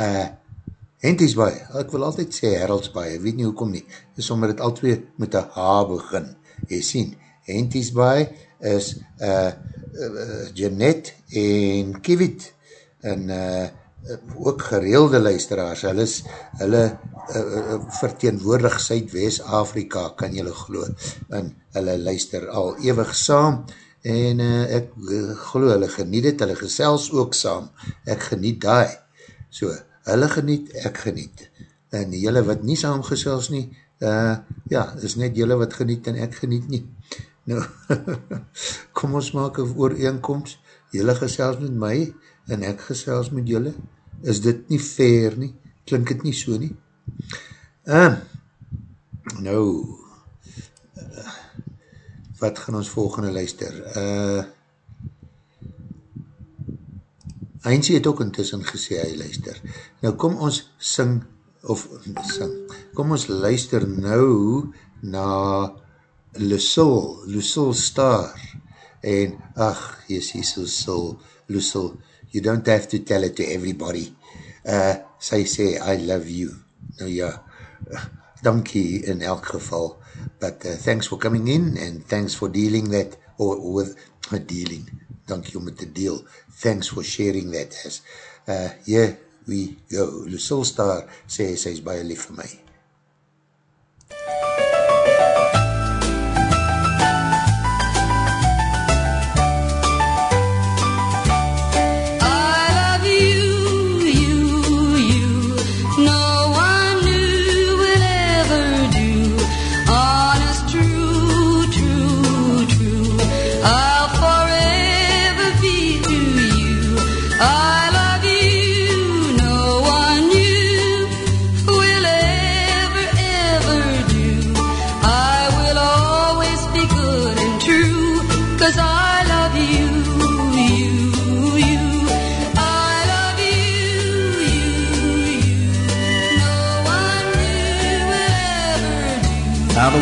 uh, Hentiesbaai, ek wil altyd sê Heraldsbaai, ek weet nie hoekom nie, is omdat het al twee met een H begin, jy sien, Hentiesbaai is uh, uh, Jeanette en Kiewit, en uh, ook gereelde luisteraars, hulle, is, hulle uh, verteenwoordig Zuid-West-Afrika, kan julle glo, en hulle luister al ewig saam, en uh, ek uh, glo, hulle geniet het, hulle gesels ook saam, ek geniet daai, so, hulle geniet, ek geniet, en die julle wat nie saam gesels nie, uh, ja, is net julle wat geniet en ek geniet nie, nou, kom ons maak een ooreenkomst, julle gesels met my, en ek gesels met julle, is dit nie fair nie, klink het nie so nie, uh, nou, uh, wat gaan ons volgende luister, uh, Heinzie het ook intussen gesê, hy luister. Nou kom ons sing, of sing, kom ons luister nou na Lucille, Lucille Star, en ach, Jesus, Lucille, Lucille, you don't have to tell it to everybody. Uh, sy sê, I love you. Nou ja, dankie in elk geval, but uh, thanks for coming in, and thanks for dealing that, or with, uh, dealing, dankie om het te deel, thanks for sharing that as, uh, jy we go. Lucille Star sê sy is baie lief vir my.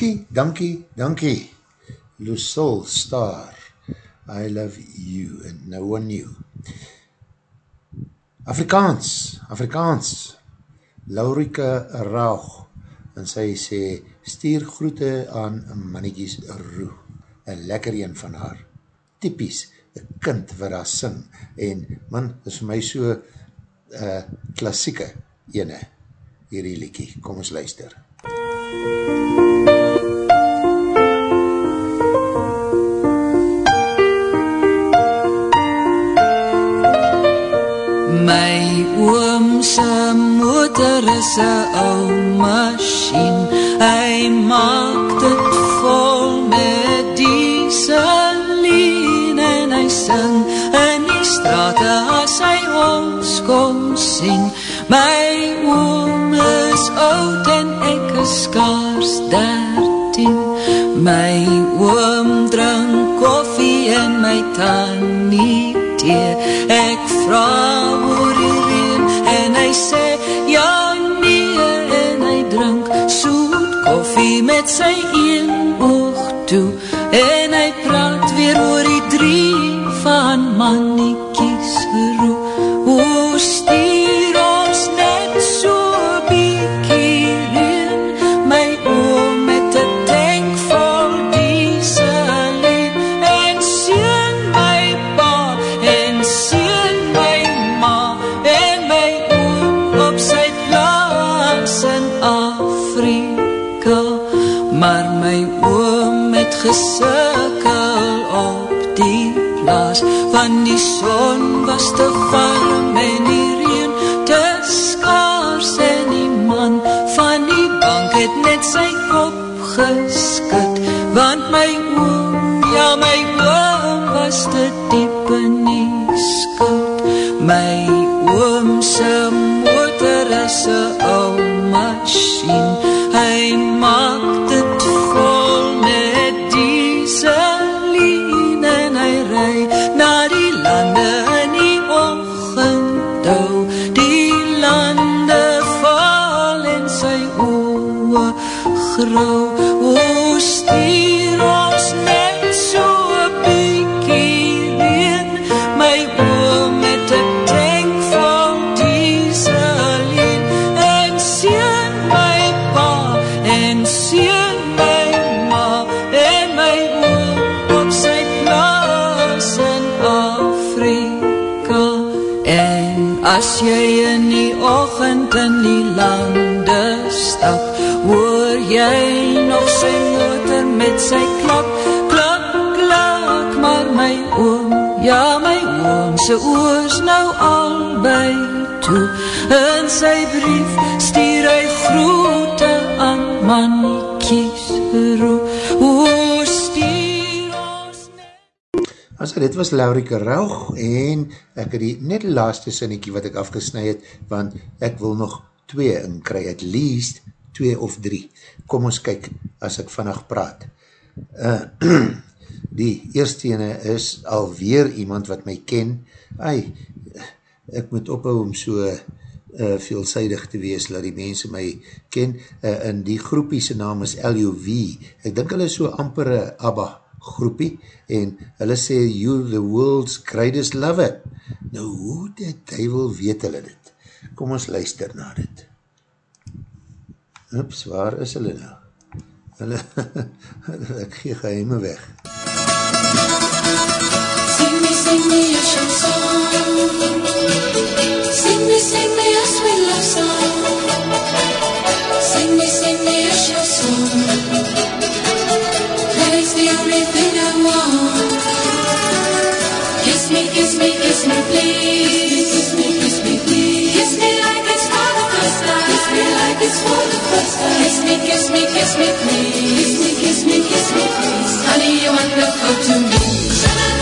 Dankie, dankie, dankie. Lucille Star, I love you and no one you. Afrikaans, Afrikaans, Laurike Raug, en sy sê, stuur groete aan mannetjies Roe, een lekker een van haar. Typies, een kind wat daar sing, en man, is vir my so uh, klassieke ene, hierdie liekie, kom ons luister. My oom se motor is 'n ou masjien. Hy maak dit vol met dieselien en hy sing in die strate as hy ons kom sien. My oom is oud en ek is skaars 13. My oom drink koffie en my tannie tee. Ek vra oor sy een oog toe en hy praat weer oor die drie van mannetjies ochend in die lande stap. Hoor jy nog sy motor met sy klap? Klap, klap, maar my oom Ja, my oom sy oors nou albei toe. In sy brief stuur hy groete aan manniekies roe As dit was Laurike Raug en ek het die net laaste sinnekie wat ek afgesnui het, want ek wil nog twee inkry, at least twee of drie. Kom ons kyk as ek vannacht praat. Uh, die eerste ene is alweer iemand wat my ken. Ai, ek moet ophou om so uh, veelzijdig te wees, laat die mense my ken. Uh, en die groepie sy naam is LUV. Ek dink hulle is so ampere ABBA groepie en hulle sê you the world's greatest lover. Nou hoe die duivel weet hulle dit? Kom ons luister na dit. Oeps, waar is hulle nou? Hulle, ek gee geheime weg. Sing me, sing me a chanson. Sing me, sing me a sweet love song. Kiss me, kiss me, please. Kiss me, kiss me, kiss me, please. Honey, you're wonderful to me.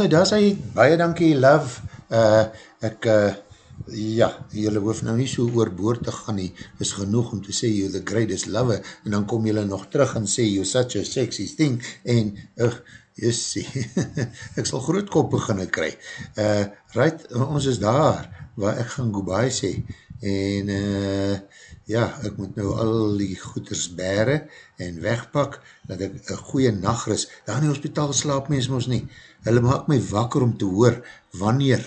Sy, daar sy, baie dankie, love, uh, ek, uh, ja, jylle hoef nou nie so oorboord te gaan nie, is genoeg om te sê, you're the greatest lover, en dan kom jylle nog terug en sê, you're such a sexy thing, en, uh, jessie, ek sal groot kop beginne kry. Uh, right, ons is daar, waar ek gaan goodbye sê, en, uh, ja, ek moet nou al die goeders bere en wegpak, dat ek een goeie nachtrus, daar in die hospitaal slaap mens ons nie, hulle maak my wakker om te hoor, wanneer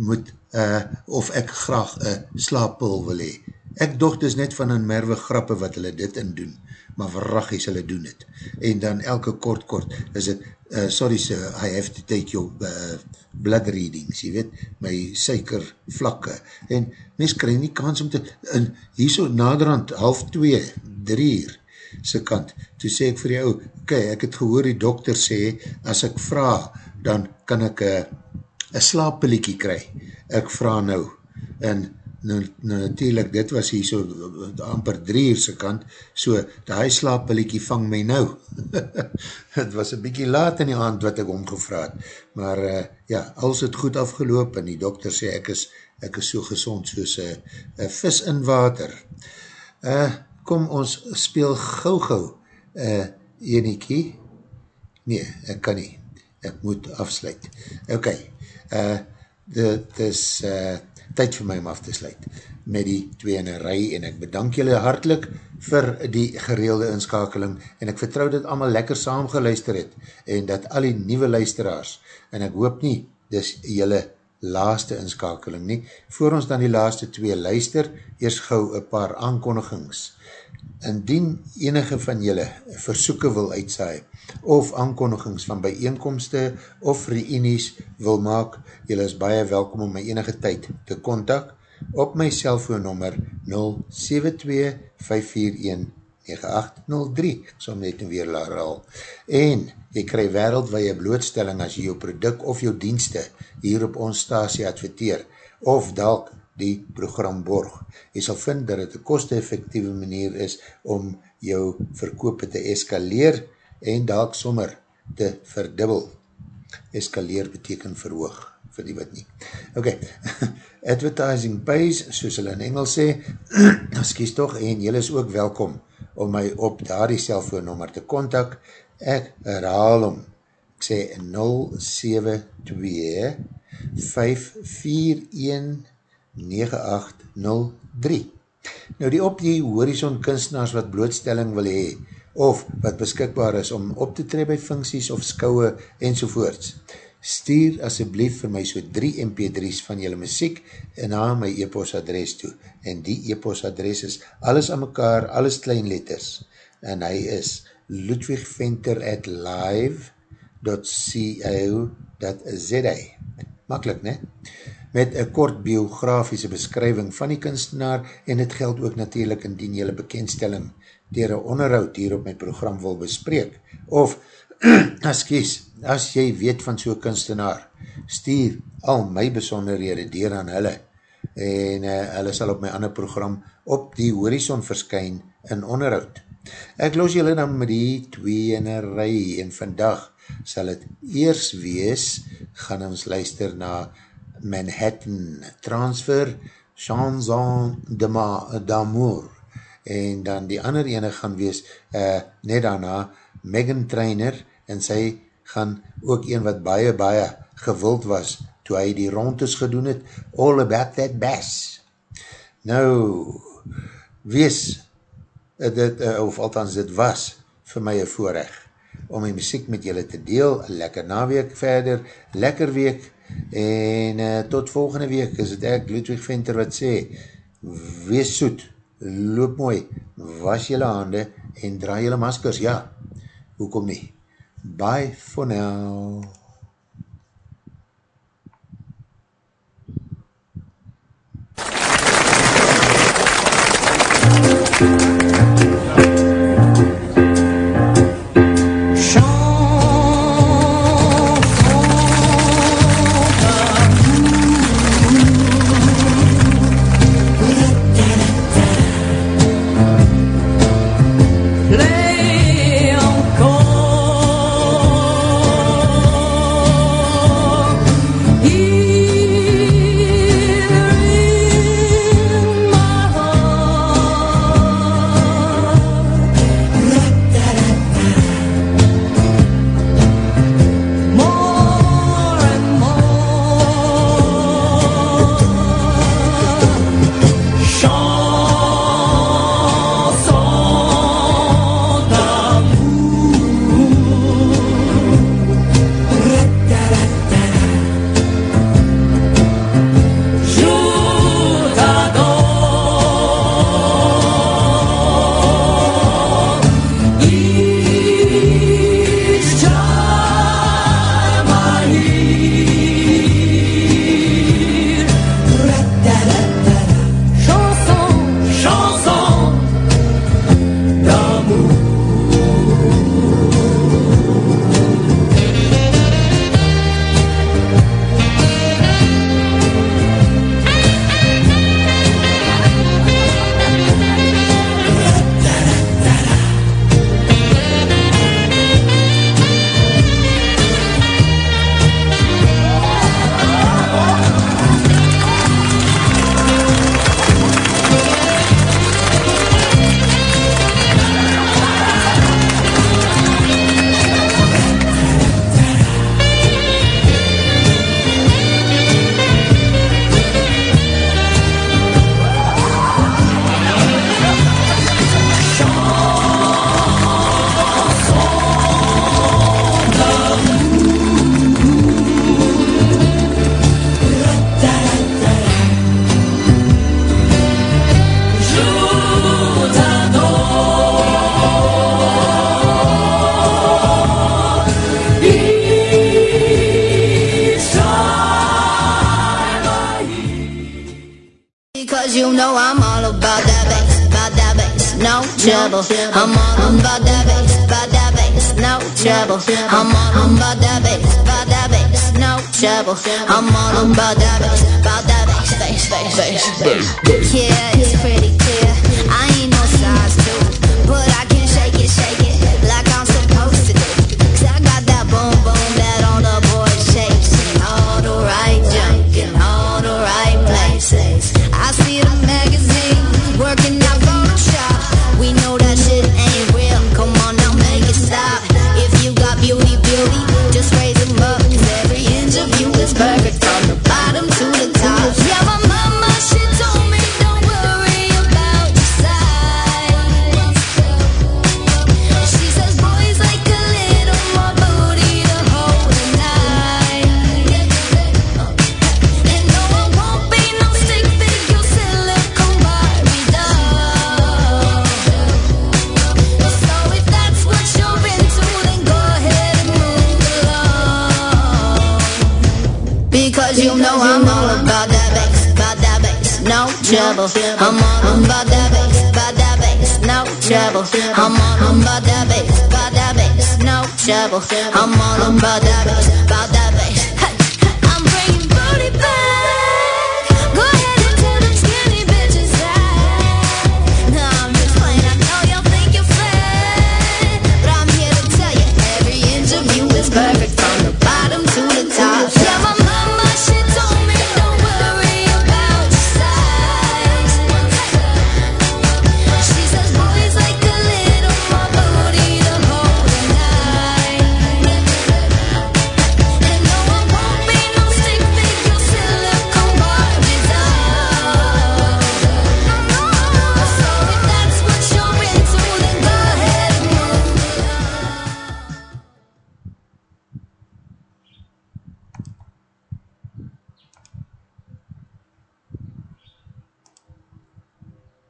moet, uh, of ek graag een slaappil wil hee. Ek docht is net van een merwe grappe wat hulle dit in doen, maar verragies hulle doen het. En dan elke kort kort is het, uh, sorry sir, I have to take your uh, blood readings, jy weet, my suiker vlakke. En mens krij nie kans om te, en hier so naderhand, half twee, drie uur, sy kant, toe sê ek vir jou, ok, ek het gehoor die dokter sê, as ek vraag, dan kan ek een slaappilliekie kry. Ek vraag nou, en nou, nou natuurlijk, dit was hier so amper drie uurse kant, so die slaappiliekie vang my nou. het was een bykie laat in die aand wat ek omgevraad, maar uh, ja, als het goed afgeloop en die dokter sê ek is, ek is so gezond soos een uh, vis in water. Uh, kom ons speel gauw gauw uh, eniekie. Nee, ek kan nie. Ek moet afsluit. Ok, uh, dit is... Uh, tyd vir my om af te sluit met die twee in een rij en ek bedank julle hartlik vir die gereelde inskakeling en ek vertrou dat allemaal lekker saam geluister het en dat al die nieuwe luisteraars en ek hoop nie dis julle laaste inskakeling nie voor ons dan die laaste twee luister eers gauw een paar aankondigings indien enige van julle versoeken wil uitsaai of aankondigings van bijeenkomste of reenies wil maak, julle is baie welkom om my enige tyd te kontak op my cellfoonnummer 072-541-9803 som net en weer laar al en jy krij wereldwaie blootstelling as jy jou product of jou dienste hier op ons stasie adverteer of dalk die program borg. Jy sal vind dat het een koste-effectieve manier is om jou verkoop te eskaleer en dalk sommer te verdubbel. Eskaleer beteken verhoog, vir die wat nie. Ok, advertising pays, soos hulle in Engels sê, skies toch, en jylle is ook welkom om my op daar die cellfoonnummer te kontak. Ek herhaal om, ek sê 072 541 9803. Nou die op die horizon kunstenaars wat blootstelling wil hee, of wat beskikbaar is om op te tree by funksies of skouwe enzovoorts, stuur asjeblief vir my so 3 mp3's van julle muziek en na my e-post adres toe. En die e-post adres is alles aan mekaar, alles klein letters. En hy is ludwigventer at live.co.za Makkelijk, ne? Met een kort biografiese beskrywing van die kunstenaar en het geld ook natuurlijk indien jylle bekendstelling dier een onderhoud hier op my program wil bespreek. Of, as kies, as jy weet van so'n kunstenaar, stuur al my besonderhede dier aan hulle en uh, hulle sal op my ander program op die horizon verskyn in onderhoud. Ek los julle dan met die twee in een rij en vandag sal het eers wees, gaan ons luister na Manhattan Transfer, Chanson d'Amour, en dan die ander ene gaan wees, uh, net daarna, Megan Trainer, en sy gaan ook een wat baie, baie gewild was, toe hy die rondes gedoen het, All About That Bass. Nou, wees, dit, uh, of althans dit was, vir my een voorrecht, om die muziek met julle te deel, lekker naweek verder, lekker week, en uh, tot volgende week is het ek Ludwig Venter wat sê wees soet, loop mooi was jylle hande en draai jylle maskers, ja hoekom nie, bye for now. Play